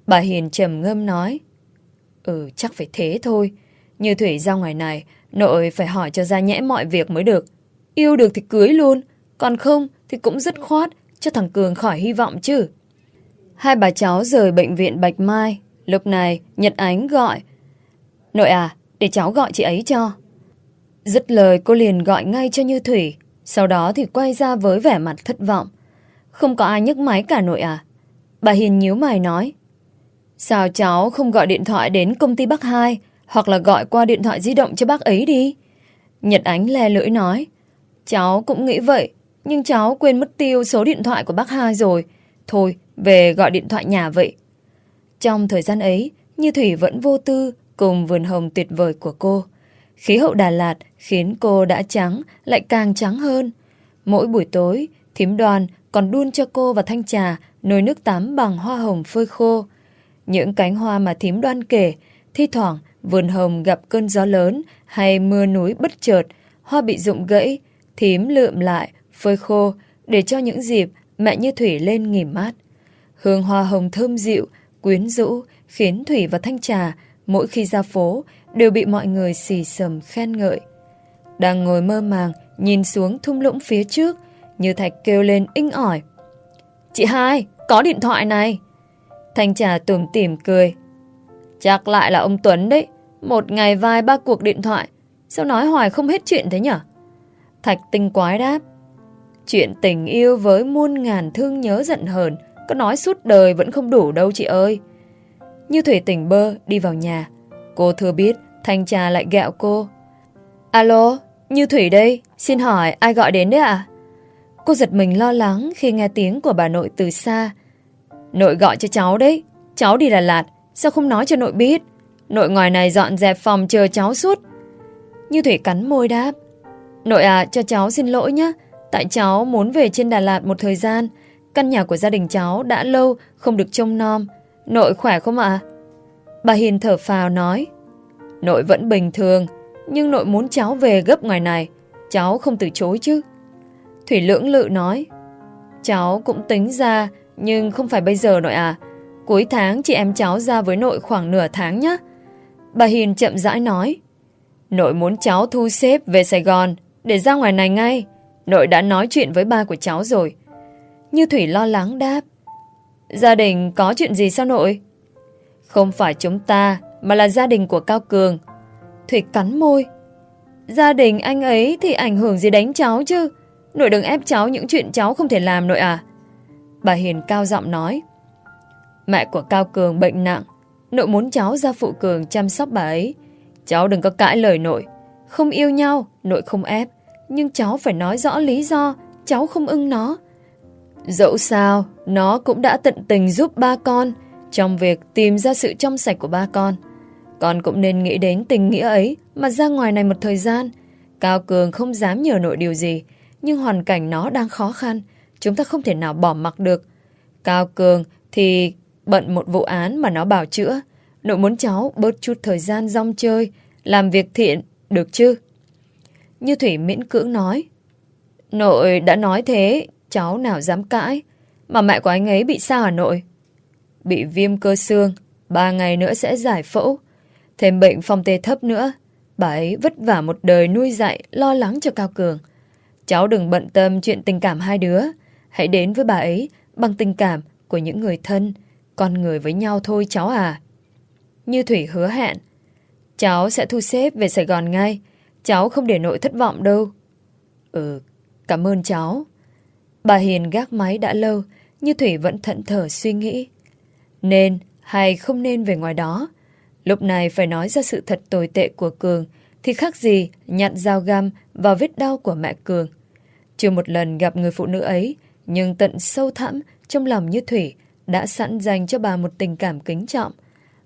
Bà Hiền trầm ngâm nói. Ừ, chắc phải thế thôi. Như Thủy ra ngoài này, nội phải hỏi cho ra nhẽ mọi việc mới được. Yêu được thì cưới luôn, còn không thì cũng dứt khoát cho thằng Cường khỏi hy vọng chứ. Hai bà cháu rời bệnh viện Bạch Mai. Lúc này, Nhật Ánh gọi. Nội à, để cháu gọi chị ấy cho. Dứt lời cô liền gọi ngay cho Như Thủy. Sau đó thì quay ra với vẻ mặt thất vọng. Không có ai nhấc máy cả nội à? Bà Hiền nhíu mày nói. Sao cháu không gọi điện thoại đến công ty Bắc Hai hoặc là gọi qua điện thoại di động cho bác ấy đi? Nhật Ánh le lưỡi nói. Cháu cũng nghĩ vậy, nhưng cháu quên mất tiêu số điện thoại của bác Hai rồi. Thôi, về gọi điện thoại nhà vậy. Trong thời gian ấy, Như Thủy vẫn vô tư cùng vườn hồng tuyệt vời của cô. Khí hậu Đà Lạt khiến cô đã trắng, lại càng trắng hơn. Mỗi buổi tối, thím đoàn còn đun cho cô và thanh trà nồi nước tắm bằng hoa hồng phơi khô. Những cánh hoa mà thím đoan kể, thi thoảng vườn hồng gặp cơn gió lớn hay mưa núi bất chợt, hoa bị rụng gãy, thím lượm lại, phơi khô để cho những dịp mẹ như Thủy lên nghỉ mát. Hương hoa hồng thơm dịu, quyến rũ, khiến Thủy và Thanh Trà mỗi khi ra phố đều bị mọi người xì sầm khen ngợi. Đang ngồi mơ màng, nhìn xuống thung lũng phía trước, như Thạch kêu lên inh ỏi. Chị hai, có điện thoại này. Thanh trà tủm tỉm cười. Chắc lại là ông Tuấn đấy. Một ngày vài ba cuộc điện thoại. Sao nói hoài không hết chuyện thế nhở? Thạch tinh quái đáp. Chuyện tình yêu với muôn ngàn thương nhớ giận hờn có nói suốt đời vẫn không đủ đâu chị ơi. Như Thủy tỉnh bơ đi vào nhà. Cô thừa biết Thanh trà lại gẹo cô. Alo, Như Thủy đây. Xin hỏi ai gọi đến đấy ạ? Cô giật mình lo lắng khi nghe tiếng của bà nội từ xa. Nội gọi cho cháu đấy. Cháu đi Đà Lạt. Sao không nói cho nội biết? Nội ngoài này dọn dẹp phòng chờ cháu suốt. Như Thủy cắn môi đáp. Nội à, cho cháu xin lỗi nhé. Tại cháu muốn về trên Đà Lạt một thời gian. Căn nhà của gia đình cháu đã lâu không được trông nom. Nội khỏe không ạ? Bà Hiền thở phào nói. Nội vẫn bình thường, nhưng nội muốn cháu về gấp ngoài này. Cháu không từ chối chứ. Thủy lưỡng lự nói. Cháu cũng tính ra, nhưng không phải bây giờ nội à. Cuối tháng chị em cháu ra với nội khoảng nửa tháng nhé. Bà Hiền chậm rãi nói. Nội muốn cháu thu xếp về Sài Gòn để ra ngoài này ngay. Nội đã nói chuyện với ba của cháu rồi. Như Thủy lo lắng đáp. Gia đình có chuyện gì sao nội? Không phải chúng ta, mà là gia đình của Cao Cường. Thủy cắn môi. Gia đình anh ấy thì ảnh hưởng gì đánh cháu chứ? Nội đừng ép cháu những chuyện cháu không thể làm nội à? Bà Hiền cao giọng nói. Mẹ của Cao Cường bệnh nặng. Nội muốn cháu ra phụ Cường chăm sóc bà ấy. Cháu đừng có cãi lời nội. Không yêu nhau, nội không ép. Nhưng cháu phải nói rõ lý do cháu không ưng nó. Dẫu sao, nó cũng đã tận tình giúp ba con trong việc tìm ra sự trong sạch của ba con. Con cũng nên nghĩ đến tình nghĩa ấy mà ra ngoài này một thời gian. Cao Cường không dám nhờ nội điều gì, nhưng hoàn cảnh nó đang khó khăn. Chúng ta không thể nào bỏ mặc được. Cao Cường thì bận một vụ án mà nó bảo chữa. Nội muốn cháu bớt chút thời gian rong chơi, làm việc thiện, được chứ? Như Thủy miễn cưỡng nói. Nội đã nói thế, cháu nào dám cãi. Mà mẹ của anh ấy bị sao hà nội? Bị viêm cơ xương, ba ngày nữa sẽ giải phẫu. Thêm bệnh phong tê thấp nữa. Bà ấy vất vả một đời nuôi dạy, lo lắng cho Cao Cường. Cháu đừng bận tâm chuyện tình cảm hai đứa. Hãy đến với bà ấy bằng tình cảm của những người thân, con người với nhau thôi cháu à. Như Thủy hứa hẹn, cháu sẽ thu xếp về Sài Gòn ngay. Cháu không để nội thất vọng đâu. Ừ, cảm ơn cháu. Bà Hiền gác máy đã lâu, như Thủy vẫn thận thở suy nghĩ. Nên hay không nên về ngoài đó? Lúc này phải nói ra sự thật tồi tệ của Cường thì khác gì nhặn dao gam vào vết đau của mẹ Cường. Chưa một lần gặp người phụ nữ ấy, nhưng tận sâu thẳm trong lòng như Thủy đã sẵn dành cho bà một tình cảm kính trọng.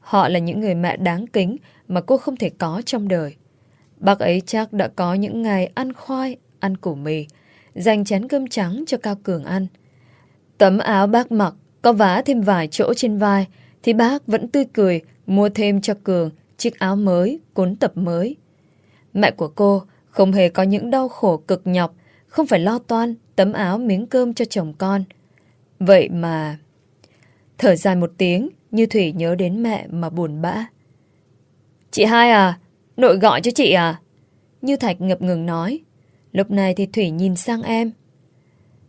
Họ là những người mẹ đáng kính mà cô không thể có trong đời. Bác ấy chắc đã có những ngày ăn khoai, ăn củ mì, dành chén cơm trắng cho Cao Cường ăn. Tấm áo bác mặc, có vá thêm vài chỗ trên vai, thì bác vẫn tươi cười mua thêm cho Cường chiếc áo mới, cuốn tập mới. Mẹ của cô không hề có những đau khổ cực nhọc, không phải lo toan tấm áo miếng cơm cho chồng con. Vậy mà... Thở dài một tiếng, như Thủy nhớ đến mẹ mà buồn bã. Chị hai à, nội gọi cho chị à? Như Thạch ngập ngừng nói. Lúc này thì Thủy nhìn sang em.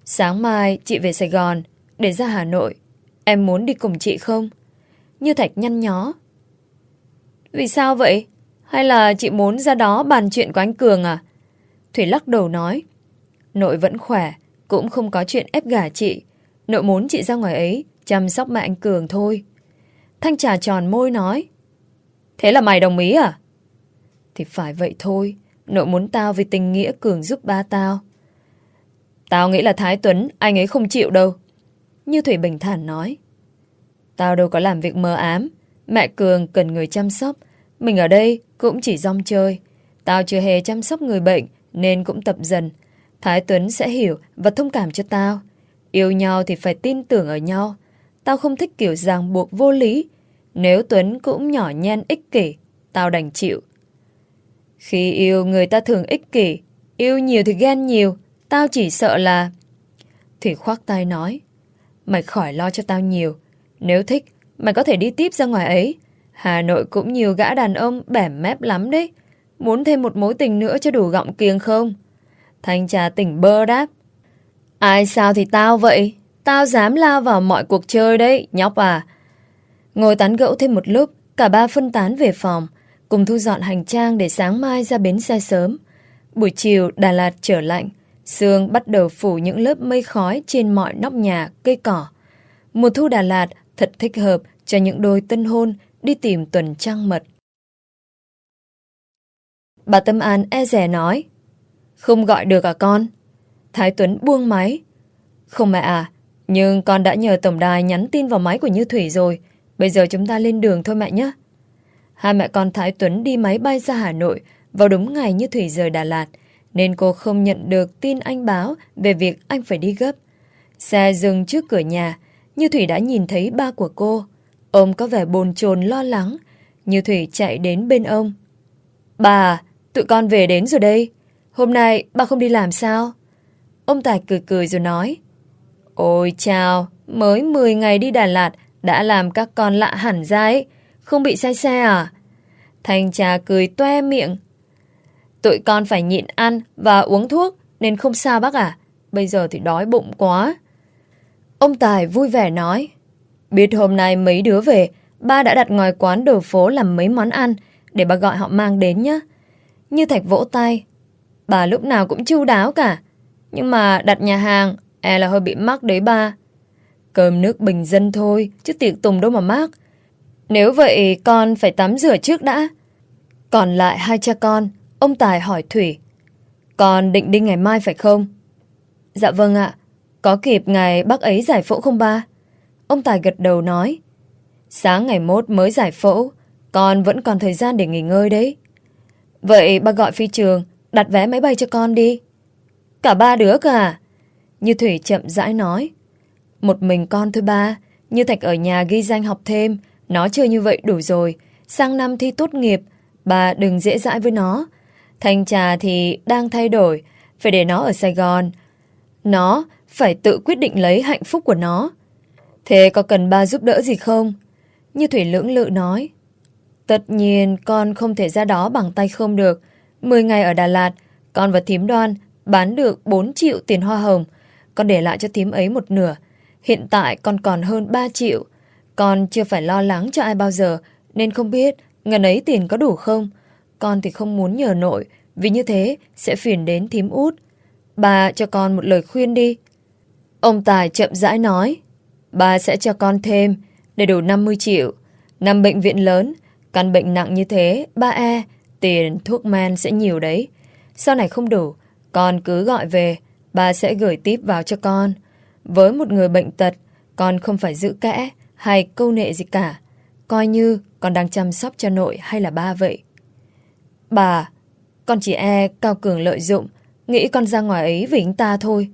Sáng mai chị về Sài Gòn để ra Hà Nội. Em muốn đi cùng chị không? Như Thạch nhăn nhó. Vì sao vậy? Hay là chị muốn ra đó bàn chuyện của anh Cường à? Thủy lắc đầu nói. Nội vẫn khỏe, cũng không có chuyện ép gả chị. Nội muốn chị ra ngoài ấy chăm sóc mẹ anh Cường thôi. Thanh trà tròn môi nói. Thế là mày đồng ý à? Thì phải vậy thôi. Nội muốn tao vì tình nghĩa Cường giúp ba tao. Tao nghĩ là Thái Tuấn, anh ấy không chịu đâu. Như Thủy bình thản nói. Tao đâu có làm việc mờ ám. Mẹ Cường cần người chăm sóc. Mình ở đây cũng chỉ rong chơi. Tao chưa hề chăm sóc người bệnh nên cũng tập dần. Thái Tuấn sẽ hiểu và thông cảm cho tao. Yêu nhau thì phải tin tưởng ở nhau. Tao không thích kiểu ràng buộc vô lý. Nếu Tuấn cũng nhỏ nhen ích kỷ, tao đành chịu. Khi yêu người ta thường ích kỷ, yêu nhiều thì ghen nhiều, tao chỉ sợ là... Thủy khoác tay nói, mày khỏi lo cho tao nhiều. Nếu thích, mày có thể đi tiếp ra ngoài ấy. Hà Nội cũng nhiều gã đàn ông bẻm mép lắm đấy. Muốn thêm một mối tình nữa cho đủ gọng kiêng không? Thanh trà tỉnh bơ đáp. Ai sao thì tao vậy? Tao dám lao vào mọi cuộc chơi đấy, nhóc à. Ngồi tán gẫu thêm một lúc, cả ba phân tán về phòng, cùng thu dọn hành trang để sáng mai ra bến xe sớm. Buổi chiều, Đà Lạt trở lạnh, sương bắt đầu phủ những lớp mây khói trên mọi nóc nhà, cây cỏ. Mùa thu Đà Lạt thật thích hợp cho những đôi tân hôn đi tìm tuần trăng mật. Bà Tâm An e rè nói, không gọi được à con? Thái Tuấn buông máy. Không mẹ à, nhưng con đã nhờ tổng đài nhắn tin vào máy của Như Thủy rồi. Bây giờ chúng ta lên đường thôi mẹ nhé. Hai mẹ con Thái Tuấn đi máy bay ra Hà Nội vào đúng ngày Như Thủy rời Đà Lạt, nên cô không nhận được tin anh báo về việc anh phải đi gấp. Xe dừng trước cửa nhà, Như Thủy đã nhìn thấy ba của cô. Ông có vẻ bồn chồn lo lắng. Như Thủy chạy đến bên ông. Bà, tụi con về đến rồi đây. Hôm nay bà không đi làm sao? Ông Tài cười cười rồi nói. Ôi chào, mới 10 ngày đi Đà Lạt đã làm các con lạ hẳn ra ấy. Không bị say xe à? Thanh trà cười toe miệng. Tụi con phải nhịn ăn và uống thuốc nên không sao bác à. Bây giờ thì đói bụng quá. Ông Tài vui vẻ nói. Biết hôm nay mấy đứa về, ba đã đặt ngoài quán đồ phố làm mấy món ăn để bà gọi họ mang đến nhé. Như Thạch vỗ tay. Bà lúc nào cũng chu đáo cả. Nhưng mà đặt nhà hàng, e là hơi bị mắc đấy ba. Cơm nước bình dân thôi, chứ tiệc tùng đâu mà mắc. Nếu vậy con phải tắm rửa trước đã. Còn lại hai cha con, ông Tài hỏi Thủy. Con định đi ngày mai phải không? Dạ vâng ạ. Có kịp ngày bác ấy giải phẫu không ba? Ông Tài gật đầu nói. Sáng ngày mốt mới giải phẫu, con vẫn còn thời gian để nghỉ ngơi đấy. Vậy ba gọi phi trường, đặt vé máy bay cho con đi. Cả ba đứa cả. Như Thủy chậm rãi nói. Một mình con thôi ba. Như Thạch ở nhà ghi danh học thêm. Nó chơi như vậy đủ rồi. Sang năm thi tốt nghiệp. Bà đừng dễ dãi với nó. Thanh trà thì đang thay đổi. Phải để nó ở Sài Gòn. Nó phải tự quyết định lấy hạnh phúc của nó. Thế có cần ba giúp đỡ gì không? Như Thủy lưỡng lự nói. Tất nhiên con không thể ra đó bằng tay không được. Mười ngày ở Đà Lạt, con và thím đoan bán được 4 triệu tiền hoa hồng. Con để lại cho thím ấy một nửa. Hiện tại con còn hơn 3 triệu. Con chưa phải lo lắng cho ai bao giờ, nên không biết ngần ấy tiền có đủ không. Con thì không muốn nhờ nội, vì như thế sẽ phiền đến thím út. Bà cho con một lời khuyên đi. Ông Tài chậm rãi nói. Bà sẽ cho con thêm, để đủ 50 triệu. Năm bệnh viện lớn, căn bệnh nặng như thế, ba e, tiền thuốc men sẽ nhiều đấy. Sau này không đủ, con cứ gọi về, bà sẽ gửi tiếp vào cho con. Với một người bệnh tật, con không phải giữ kẽ hay câu nệ gì cả. Coi như con đang chăm sóc cho nội hay là ba vậy. Bà, con chỉ e Cao Cường lợi dụng, nghĩ con ra ngoài ấy vì anh ta thôi.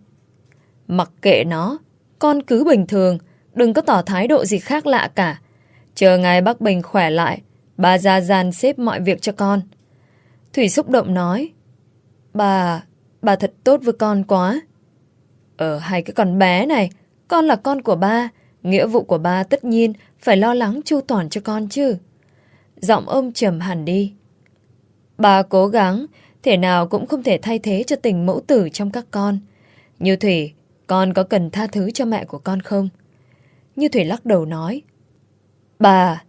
Mặc kệ nó, con cứ bình thường, đừng có tỏ thái độ gì khác lạ cả. Chờ ngày bác Bình khỏe lại, bà ra gian xếp mọi việc cho con. Thủy xúc động nói, bà, bà thật tốt với con quá. Ở hai cái con bé này, con là con của ba, nghĩa vụ của ba tất nhiên phải lo lắng chu toàn cho con chứ. Giọng ông trầm hẳn đi. Bà cố gắng, thể nào cũng không thể thay thế cho tình mẫu tử trong các con. Như Thủy, con có cần tha thứ cho mẹ của con không? Như Thủy lắc đầu nói. Bà,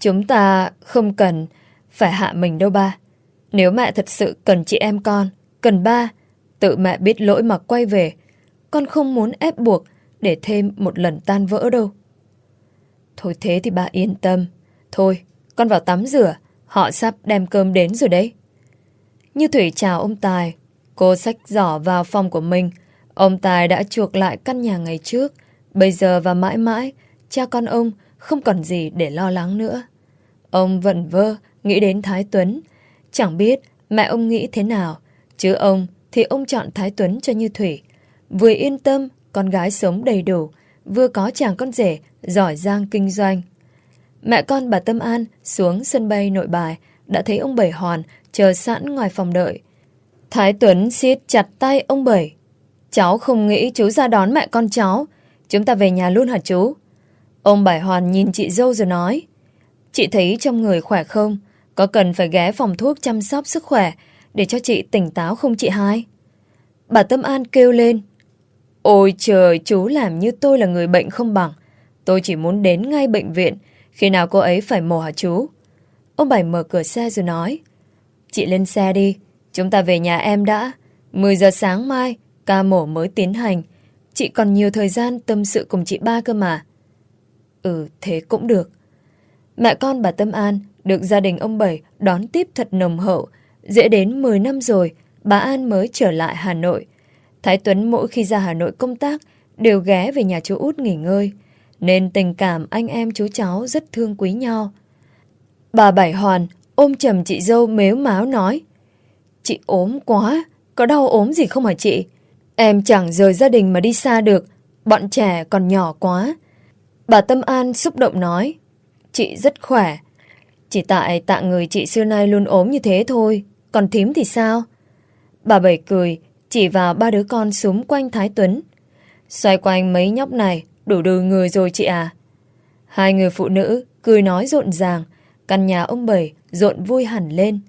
chúng ta không cần phải hạ mình đâu ba. Nếu mẹ thật sự cần chị em con, cần ba, tự mẹ biết lỗi mà quay về. Con không muốn ép buộc để thêm một lần tan vỡ đâu. Thôi thế thì bà yên tâm. Thôi, con vào tắm rửa, họ sắp đem cơm đến rồi đấy. Như Thủy chào ông Tài, cô xách giỏ vào phòng của mình. Ông Tài đã chuộc lại căn nhà ngày trước. Bây giờ và mãi mãi, cha con ông không còn gì để lo lắng nữa. Ông vẩn vơ nghĩ đến Thái Tuấn. Chẳng biết mẹ ông nghĩ thế nào, chứ ông thì ông chọn Thái Tuấn cho Như Thủy. Vừa yên tâm, con gái sống đầy đủ, vừa có chàng con rể giỏi giang kinh doanh. Mẹ con bà Tâm An xuống sân bay nội bài đã thấy ông Bảy Hoàn chờ sẵn ngoài phòng đợi. Thái Tuấn siết chặt tay ông Bảy. Cháu không nghĩ chú ra đón mẹ con cháu. Chúng ta về nhà luôn hả chú? Ông Bảy Hoàn nhìn chị dâu rồi nói. Chị thấy trong người khỏe không? Có cần phải ghé phòng thuốc chăm sóc sức khỏe để cho chị tỉnh táo không chị hai? Bà Tâm An kêu lên. Ôi trời, chú làm như tôi là người bệnh không bằng. Tôi chỉ muốn đến ngay bệnh viện. Khi nào cô ấy phải mổ hả chú? Ông Bảy mở cửa xe rồi nói. Chị lên xe đi. Chúng ta về nhà em đã. 10 giờ sáng mai, ca mổ mới tiến hành. Chị còn nhiều thời gian tâm sự cùng chị ba cơ mà. Ừ, thế cũng được. Mẹ con bà Tâm An được gia đình ông Bảy đón tiếp thật nồng hậu. Dễ đến 10 năm rồi, bà An mới trở lại Hà Nội. Thái Tuấn mỗi khi ra Hà Nội công tác đều ghé về nhà chú út nghỉ ngơi. Nên tình cảm anh em chú cháu rất thương quý nhau. Bà Bảy Hoàn ôm chầm chị dâu mếu máo nói Chị ốm quá, có đau ốm gì không hả chị? Em chẳng rời gia đình mà đi xa được, bọn trẻ còn nhỏ quá. Bà Tâm An xúc động nói Chị rất khỏe, chỉ tại tạ người chị xưa nay luôn ốm như thế thôi, còn thím thì sao? Bà Bảy cười, chỉ vào ba đứa con súng quanh Thái Tuấn. Xoay quanh mấy nhóc này, đủ đừ người rồi chị à. Hai người phụ nữ cười nói rộn ràng, căn nhà ông Bảy rộn vui hẳn lên.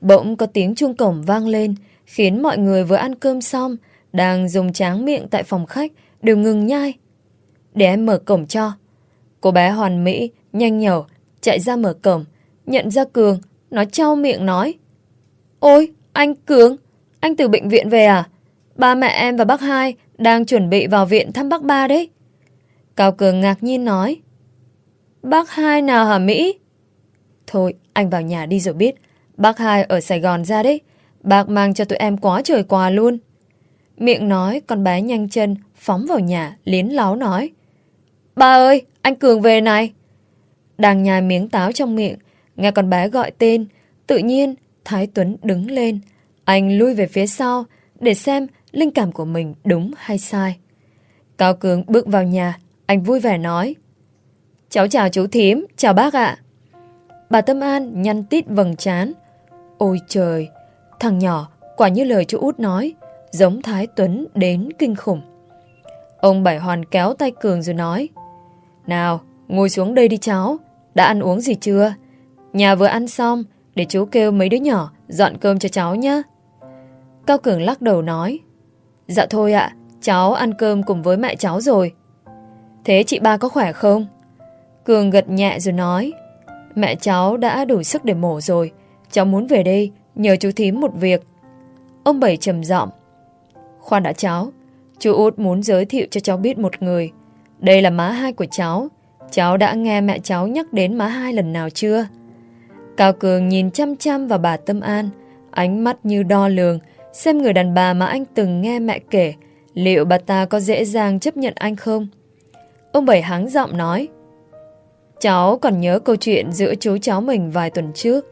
Bỗng có tiếng chuông cổng vang lên, khiến mọi người vừa ăn cơm xong, đang dùng tráng miệng tại phòng khách, đều ngừng nhai. Để em mở cổng cho. Cô bé hoàn mỹ, nhanh nhẩu, chạy ra mở cổng, nhận ra Cường, nó trao miệng nói. Ôi, anh Cường, anh từ bệnh viện về à? Ba mẹ em và bác hai đang chuẩn bị vào viện thăm bác ba đấy. Cao Cường ngạc nhiên nói. Bác hai nào hả Mỹ? Thôi, anh vào nhà đi rồi biết. Bác hai ở Sài Gòn ra đấy. Bác mang cho tụi em quá trời quà luôn. Miệng nói, con bé nhanh chân, phóng vào nhà, liến láo nói. Ba ơi, anh Cường về này. Đang nhai miếng táo trong miệng, nghe con bé gọi tên. Tự nhiên, Thái Tuấn đứng lên. Anh lui về phía sau, để xem linh cảm của mình đúng hay sai. Cao Cường bước vào nhà, anh vui vẻ nói. Cháu chào chú thím, chào bác ạ. Bà Tâm An nhăn tít vầng trán. Ôi trời, thằng nhỏ quả như lời chú út nói, giống Thái Tuấn đến kinh khủng. Ông Bảy Hoàn kéo tay Cường rồi nói. Nào, ngồi xuống đây đi cháu, đã ăn uống gì chưa? Nhà vừa ăn xong, để chú kêu mấy đứa nhỏ dọn cơm cho cháu nhé. Cao Cường lắc đầu nói. Dạ thôi ạ, cháu ăn cơm cùng với mẹ cháu rồi. Thế chị ba có khỏe không? Cường gật nhẹ rồi nói. Mẹ cháu đã đủ sức để mổ rồi. Cháu muốn về đây nhờ chú thím một việc. Ông Bảy trầm giọng Khoan đã cháu, chú út muốn giới thiệu cho cháu biết một người. Đây là má hai của cháu. Cháu đã nghe mẹ cháu nhắc đến má hai lần nào chưa? Cao Cường nhìn chăm chăm vào bà Tâm An, ánh mắt như đo lường, xem người đàn bà mà anh từng nghe mẹ kể, liệu bà ta có dễ dàng chấp nhận anh không? Ông Bảy hắng giọng nói, Cháu còn nhớ câu chuyện giữa chú cháu mình vài tuần trước.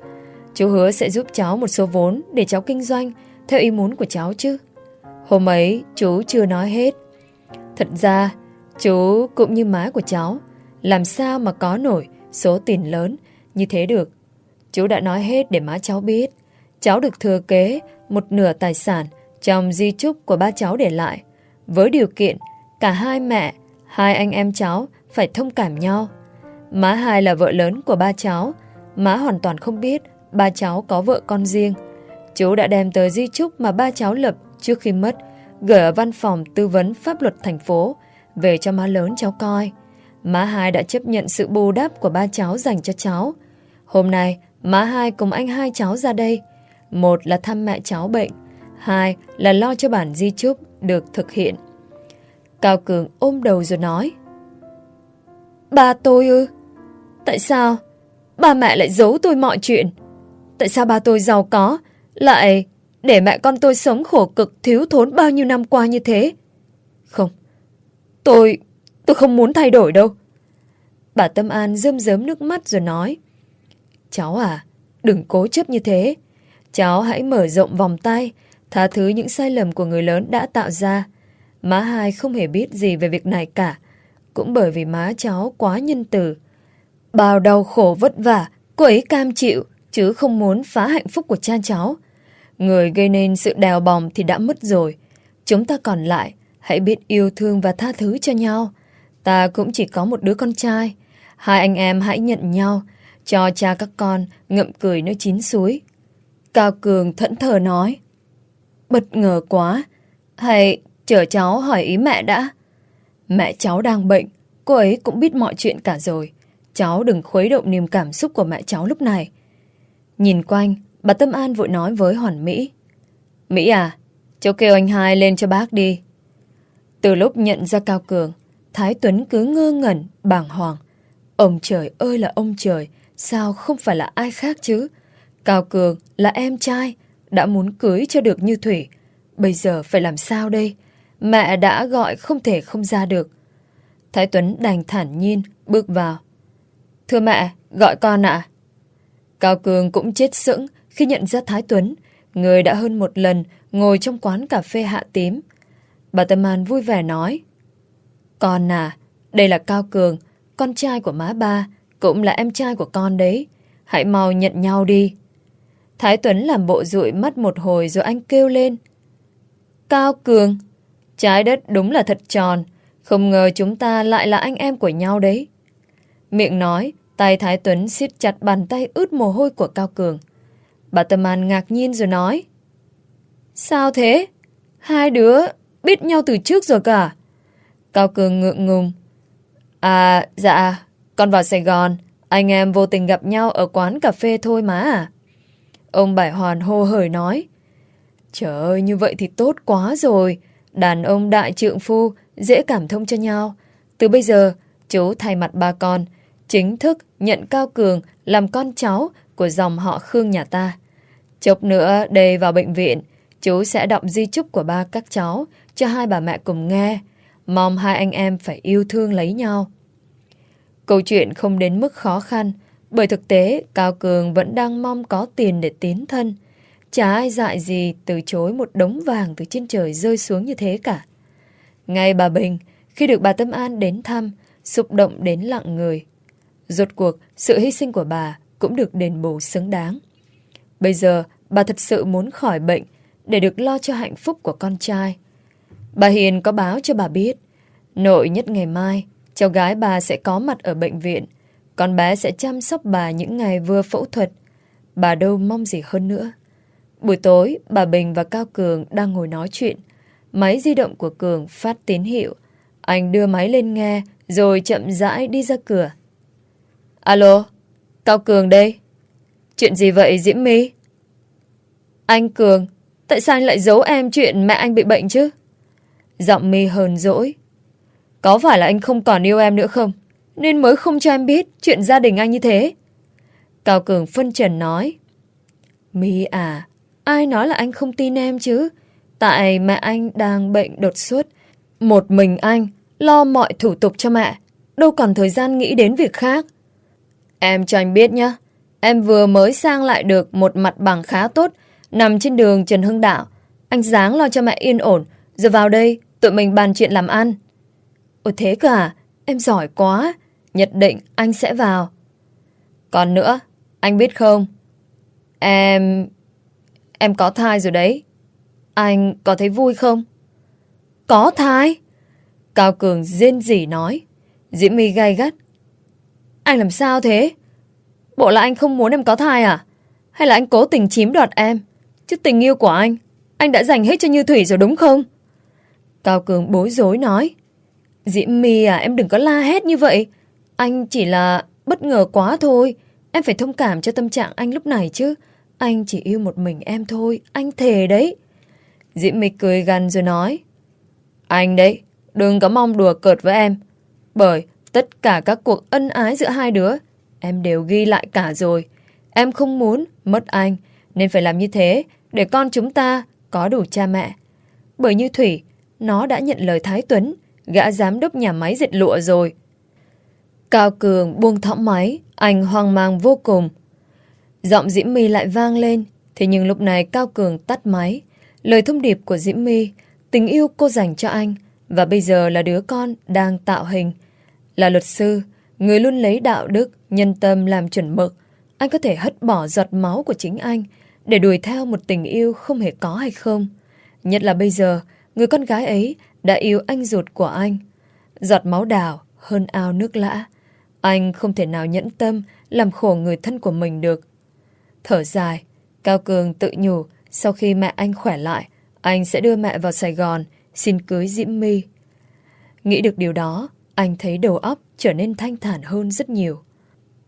Chú hứa sẽ giúp cháu một số vốn để cháu kinh doanh theo ý muốn của cháu chứ. Hôm ấy chú chưa nói hết. Thật ra, chú cũng như má của cháu, làm sao mà có nổi số tiền lớn như thế được. Chú đã nói hết để má cháu biết. Cháu được thừa kế một nửa tài sản trong di chúc của ba cháu để lại. Với điều kiện cả hai mẹ, hai anh em cháu phải thông cảm nhau. Má hai là vợ lớn của ba cháu. Má hoàn toàn không biết ba cháu có vợ con riêng. Chú đã đem tờ di chúc mà ba cháu lập trước khi mất gửi ở văn phòng tư vấn pháp luật thành phố về cho má lớn cháu coi. Má hai đã chấp nhận sự bù đắp của ba cháu dành cho cháu. Hôm nay, má hai cùng anh hai cháu ra đây. Một là thăm mẹ cháu bệnh, hai là lo cho bản di chúc được thực hiện. Cao Cường ôm đầu rồi nói. Ba tôi ư? Tại sao? Ba mẹ lại giấu tôi mọi chuyện. Tại sao ba tôi giàu có, lại để mẹ con tôi sống khổ cực thiếu thốn bao nhiêu năm qua như thế? Không, tôi, tôi không muốn thay đổi đâu. Bà Tâm An rơm rớm nước mắt rồi nói. Cháu à, đừng cố chấp như thế. Cháu hãy mở rộng vòng tay, tha thứ những sai lầm của người lớn đã tạo ra. Má hai không hề biết gì về việc này cả, cũng bởi vì má cháu quá nhân từ. Bao đau khổ vất vả, cô ấy cam chịu, chứ không muốn phá hạnh phúc của cha cháu. Người gây nên sự đèo bòng thì đã mất rồi. Chúng ta còn lại, hãy biết yêu thương và tha thứ cho nhau. Ta cũng chỉ có một đứa con trai. Hai anh em hãy nhận nhau, cho cha các con ngậm cười nơi chín suối. Cao Cường thẫn thờ nói. Bất ngờ quá. Hay chờ cháu hỏi ý mẹ đã. Mẹ cháu đang bệnh, cô ấy cũng biết mọi chuyện cả rồi. Cháu đừng khuấy động niềm cảm xúc của mẹ cháu lúc này. Nhìn quanh, bà Tâm An vội nói với Hoàn Mỹ. Mỹ à, cháu kêu anh hai lên cho bác đi. Từ lúc nhận ra Cao Cường, Thái Tuấn cứ ngơ ngẩn, bàng hoàng. Ông trời ơi là ông trời, sao không phải là ai khác chứ? Cao Cường là em trai, đã muốn cưới cho được như Thủy. Bây giờ phải làm sao đây? Mẹ đã gọi không thể không ra được. Thái Tuấn đành thản nhiên, bước vào. Thưa mẹ, gọi con ạ. Cao Cường cũng chết sững khi nhận ra Thái Tuấn, người đã hơn một lần ngồi trong quán cà phê hạ tím. Bà Tâm An vui vẻ nói. Con à, đây là Cao Cường, con trai của má ba, cũng là em trai của con đấy. Hãy mau nhận nhau đi. Thái Tuấn làm bộ dụi mắt một hồi rồi anh kêu lên. Cao Cường, trái đất đúng là thật tròn. Không ngờ chúng ta lại là anh em của nhau đấy. Miệng nói, tay Thái Tuấn siết chặt bàn tay ướt mồ hôi của Cao Cường. Bà Tâm An ngạc nhiên rồi nói. Sao thế? Hai đứa biết nhau từ trước rồi cả. Cao Cường ngượng ngùng. À, dạ, con vào Sài Gòn. Anh em vô tình gặp nhau ở quán cà phê thôi mà à. Ông Bảy Hoàn hô hởi nói. Trời ơi, như vậy thì tốt quá rồi. Đàn ông đại trượng phu dễ cảm thông cho nhau. Từ bây giờ, chú thay mặt ba con, chính thức nhận Cao Cường làm con cháu của dòng họ Khương nhà ta. Chốc nữa đây vào bệnh viện, chú sẽ đọc di chúc của ba các cháu cho hai bà mẹ cùng nghe. Mong hai anh em phải yêu thương lấy nhau. Câu chuyện không đến mức khó khăn, bởi thực tế Cao Cường vẫn đang mong có tiền để tiến thân. chả ai dại gì từ chối một đống vàng từ trên trời rơi xuống như thế cả. Ngay bà Bình, khi được bà Tâm An đến thăm, xúc động đến lặng người. Rốt cuộc, sự hy sinh của bà cũng được đền bù xứng đáng. Bây giờ, bà thật sự muốn khỏi bệnh để được lo cho hạnh phúc của con trai. Bà Hiền có báo cho bà biết, nội nhất ngày mai, cháu gái bà sẽ có mặt ở bệnh viện. Con bé sẽ chăm sóc bà những ngày vừa phẫu thuật. Bà đâu mong gì hơn nữa. Buổi tối, bà Bình và Cao Cường đang ngồi nói chuyện. Máy di động của Cường phát tín hiệu. Anh đưa máy lên nghe, rồi chậm rãi đi ra cửa. Alo, Cao Cường đây. Chuyện gì vậy Diễm My? Anh Cường, tại sao anh lại giấu em chuyện mẹ anh bị bệnh chứ? Giọng My hờn dỗi. Có phải là anh không còn yêu em nữa không? Nên mới không cho em biết chuyện gia đình anh như thế. Cao Cường phân trần nói. My à, ai nói là anh không tin em chứ? Tại mẹ anh đang bệnh đột xuất. Một mình anh lo mọi thủ tục cho mẹ. Đâu còn thời gian nghĩ đến việc khác. Em cho anh biết nhé. Em vừa mới sang lại được một mặt bằng khá tốt nằm trên đường Trần Hưng Đạo. Anh dáng lo cho mẹ yên ổn giờ vào đây tụi mình bàn chuyện làm ăn. Ồ thế cả, à? em giỏi quá. Nhất định anh sẽ vào. Còn nữa, anh biết không? Em... Em có thai rồi đấy. Anh có thấy vui không? Có thai? Cao Cường rên rỉ nói. Diễm My gai gắt. Anh làm sao thế? Bộ là anh không muốn em có thai à? Hay là anh cố tình chiếm đoạt em? Chứ tình yêu của anh, anh đã dành hết cho Như Thủy rồi đúng không? Cao Cường bối rối nói. Diễm My à, em đừng có la hét như vậy. Anh chỉ là bất ngờ quá thôi. Em phải thông cảm cho tâm trạng anh lúc này chứ. Anh chỉ yêu một mình em thôi, anh thề đấy. Diễm My cười gần rồi nói. Anh đấy, đừng có mong đùa cợt với em. Bởi tất cả các cuộc ân ái giữa hai đứa, em đều ghi lại cả rồi. Em không muốn mất anh, nên phải làm như thế để con chúng ta có đủ cha mẹ. Bởi như Thủy, nó đã nhận lời Thái Tuấn, gã giám đốc nhà máy dệt lụa rồi. Cao Cường buông thõng máy, anh hoang mang vô cùng. Giọng Diễm My lại vang lên, thế nhưng lúc này Cao Cường tắt máy. Lời thông điệp của Diễm My, tình yêu cô dành cho anh, và bây giờ là đứa con đang tạo hình. Là luật sư, người luôn lấy đạo đức, nhân tâm làm chuẩn mực. Anh có thể hất bỏ giọt máu của chính anh để đuổi theo một tình yêu không hề có hay không. Nhất là bây giờ, người con gái ấy đã yêu anh ruột của anh. Giọt máu đào hơn ao nước lã. Anh không thể nào nhẫn tâm làm khổ người thân của mình được. Thở dài, Cao Cường tự nhủ sau khi mẹ anh khỏe lại, anh sẽ đưa mẹ vào Sài Gòn xin cưới Diễm My. Nghĩ được điều đó, anh thấy đầu óc trở nên thanh thản hơn rất nhiều.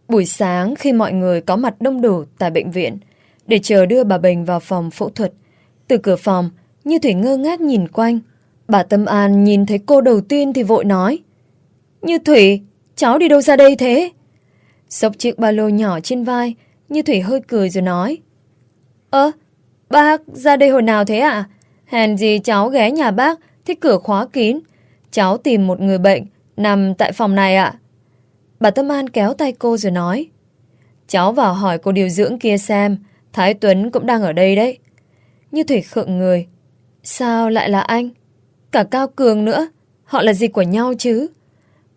Buổi sáng khi mọi người có mặt đông đủ tại bệnh viện để chờ đưa bà Bình vào phòng phẫu thuật, từ cửa phòng, Như Thủy ngơ ngác nhìn quanh. Bà Tâm An nhìn thấy cô đầu tiên thì vội nói Như Thủy, cháu đi đâu ra đây thế? Sốc chiếc ba lô nhỏ trên vai, Như Thủy hơi cười rồi nói Ơ, bác ra đây hồi nào thế ạ? À? Hèn gì cháu ghé nhà bác, thích cửa khóa kín. Cháu tìm một người bệnh, nằm tại phòng này ạ. Bà Tâm An kéo tay cô rồi nói Cháu vào hỏi cô điều dưỡng kia xem Thái Tuấn cũng đang ở đây đấy Như Thủy khựng người Sao lại là anh? Cả Cao Cường nữa Họ là gì của nhau chứ?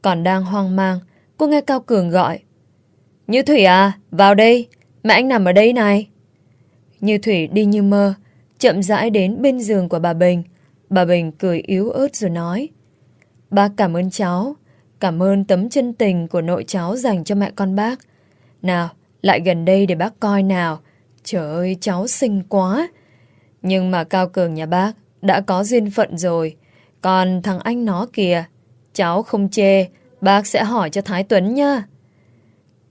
Còn đang hoang mang. Cô nghe Cao Cường gọi. Như Thủy à, vào đây Mẹ anh nằm ở đây này. Như Thủy đi như mơ Chậm rãi đến bên giường của bà Bình. Bà Bình cười yếu ớt rồi nói Bác cảm ơn cháu Cảm ơn tấm chân tình của nội cháu dành cho mẹ con bác. Nào, lại gần đây để bác coi nào. Trời ơi, cháu xinh quá. Nhưng mà Cao Cường nhà bác Đã có duyên phận rồi. Còn thằng anh nó kìa Cháu không chê Bác sẽ hỏi cho Thái Tuấn nha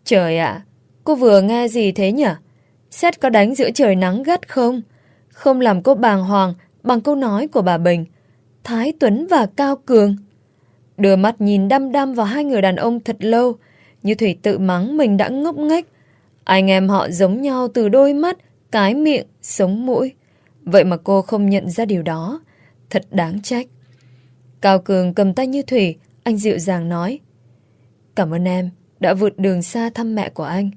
Trời ạ Cô vừa nghe gì thế nhỉ Xét có đánh giữa trời nắng gắt không? Không làm cô bàng hoàng Bằng câu nói của bà Bình. Thái Tuấn và Cao Cường. Đưa mắt nhìn đăm đăm vào hai người đàn ông thật lâu Như Thủy tự mắng mình đã ngốc nghếch. Anh em họ giống nhau từ đôi mắt Cái miệng, sống mũi. Vậy mà cô không nhận ra điều đó. Thật đáng trách. Cao Cường cầm tay Như Thủy, Anh dịu dàng nói, Cảm ơn em đã vượt đường xa thăm mẹ của anh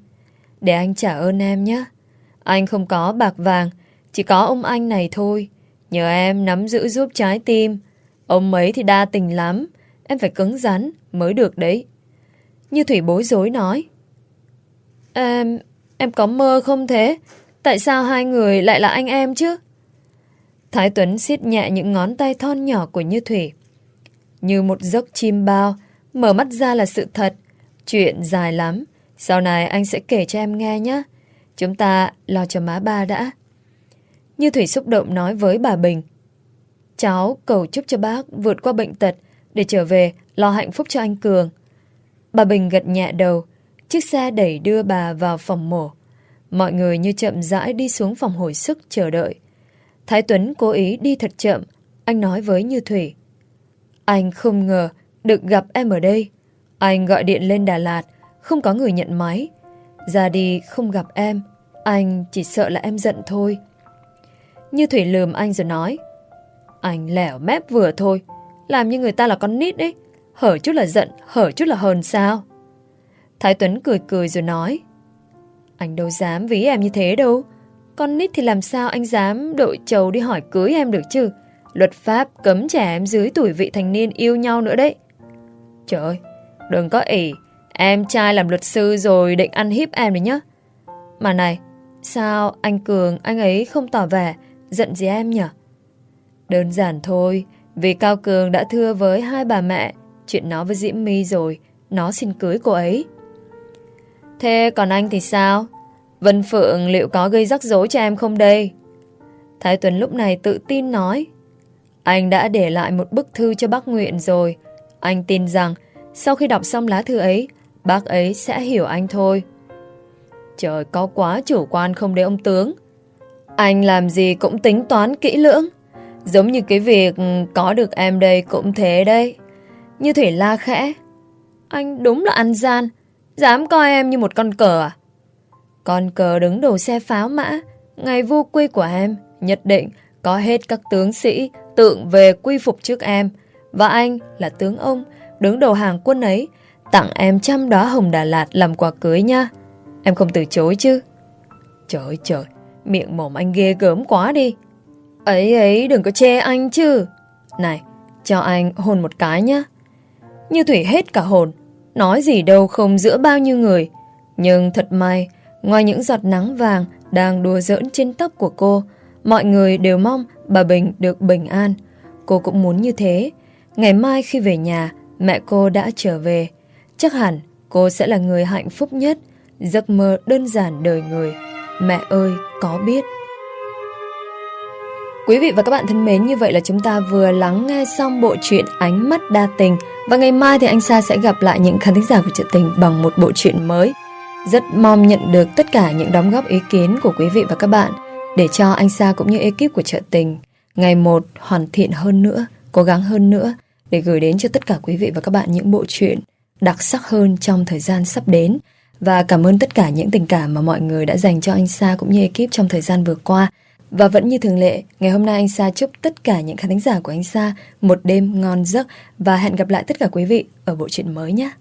Để anh trả ơn em nhé Anh không có bạc vàng, Chỉ có ông anh này thôi. Nhờ em nắm giữ giúp trái tim. Ông ấy thì đa tình lắm. Em phải cứng rắn mới được đấy. Như Thủy bối rối nói. Em... em có mơ không thế? Tại sao hai người lại là anh em chứ? Thái Tuấn siết nhẹ những ngón tay thon nhỏ của Như Thủy. Như một giấc chim bao, mở mắt ra là sự thật. Chuyện dài lắm. Sau này anh sẽ kể cho em nghe nhé. Chúng ta lo cho má ba đã. Như Thủy xúc động nói với bà Bình. Cháu cầu chúc cho bác vượt qua bệnh tật để trở về lo hạnh phúc cho anh Cường. Bà Bình gật nhẹ đầu, chiếc xe đẩy đưa bà vào phòng mổ. Mọi người như chậm rãi đi xuống phòng hồi sức chờ đợi. Thái Tuấn cố ý đi thật chậm, anh nói với Như Thủy. Anh không ngờ được gặp em ở đây. Anh gọi điện lên Đà Lạt, không có người nhận máy. Ra đi không gặp em, anh chỉ sợ là em giận thôi. Như Thủy lườm anh rồi nói. Anh lẻo mép vừa thôi, làm như người ta là con nít đấy. Hở chút là giận, hở chút là hờn sao? Thái Tuấn cười cười rồi nói. Anh đâu dám ví em như thế đâu. Con nít thì làm sao anh dám đội trầu đi hỏi cưới em được chứ? Luật pháp cấm trẻ em dưới tuổi vị thành niên yêu nhau nữa đấy. Trời ơi, đừng có ỉ. Em trai làm luật sư rồi định ăn hiếp em đấy nhá. Mà này, sao anh Cường anh ấy không tỏ vẻ giận gì em nhỉ? Đơn giản thôi, vì Cao Cường đã thưa với hai bà mẹ chuyện nó với Diễm My rồi, nó xin cưới cô ấy. Thế còn anh thì sao? Vân Phượng liệu có gây rắc rối cho em không đây? Thái Tuấn lúc này tự tin nói. Anh đã để lại một bức thư cho bác Nguyện rồi. Anh tin rằng sau khi đọc xong lá thư ấy, bác ấy sẽ hiểu anh thôi. Trời có quá chủ quan không đấy ông tướng. Anh làm gì cũng tính toán kỹ lưỡng. Giống như cái việc có được em đây cũng thế đây. Như Thủy la khẽ. Anh đúng là ăn gian. Dám coi em như một con cờ à? Con cờ đứng đầu xe pháo mã, ngày vô quy của em, nhất định có hết các tướng sĩ tượng về quy phục trước em. Và anh là tướng ông, đứng đầu hàng quân ấy, tặng em trăm đóa hồng Đà Lạt làm quà cưới nha. Em không từ chối chứ? Trời trời, miệng mồm anh ghê gớm quá đi. Ấy ấy đừng có chê anh chứ. Này, cho anh hôn một cái nhá. Như Thủy hết cả hồn, nói gì đâu không giữa bao nhiêu người. Nhưng thật may, ngoài những giọt nắng vàng đang đùa giỡn trên tóc của cô, mọi người đều mong bà Bình được bình an. Cô cũng muốn như thế. Ngày mai khi về nhà, mẹ cô đã trở về. Chắc hẳn cô sẽ là người hạnh phúc nhất. Giấc mơ đơn giản đời người. Mẹ ơi, có biết. Quý vị và các bạn thân mến, như vậy là chúng ta vừa lắng nghe xong bộ truyện Ánh mắt đa tình và ngày mai thì anh Sa sẽ gặp lại những khán thính giả của chuyện tình bằng một bộ truyện mới. Rất mong nhận được tất cả những đóng góp ý kiến của quý vị và các bạn để cho anh Sa cũng như ekip của trợ tình ngày một hoàn thiện hơn nữa, cố gắng hơn nữa để gửi đến cho tất cả quý vị và các bạn những bộ truyện đặc sắc hơn trong thời gian sắp đến. Và cảm ơn tất cả những tình cảm mà mọi người đã dành cho anh Sa cũng như ekip trong thời gian vừa qua. Và vẫn như thường lệ, ngày hôm nay anh Sa chúc tất cả những khán thính giả của anh Sa một đêm ngon giấc và hẹn gặp lại tất cả quý vị ở bộ truyện mới nhé.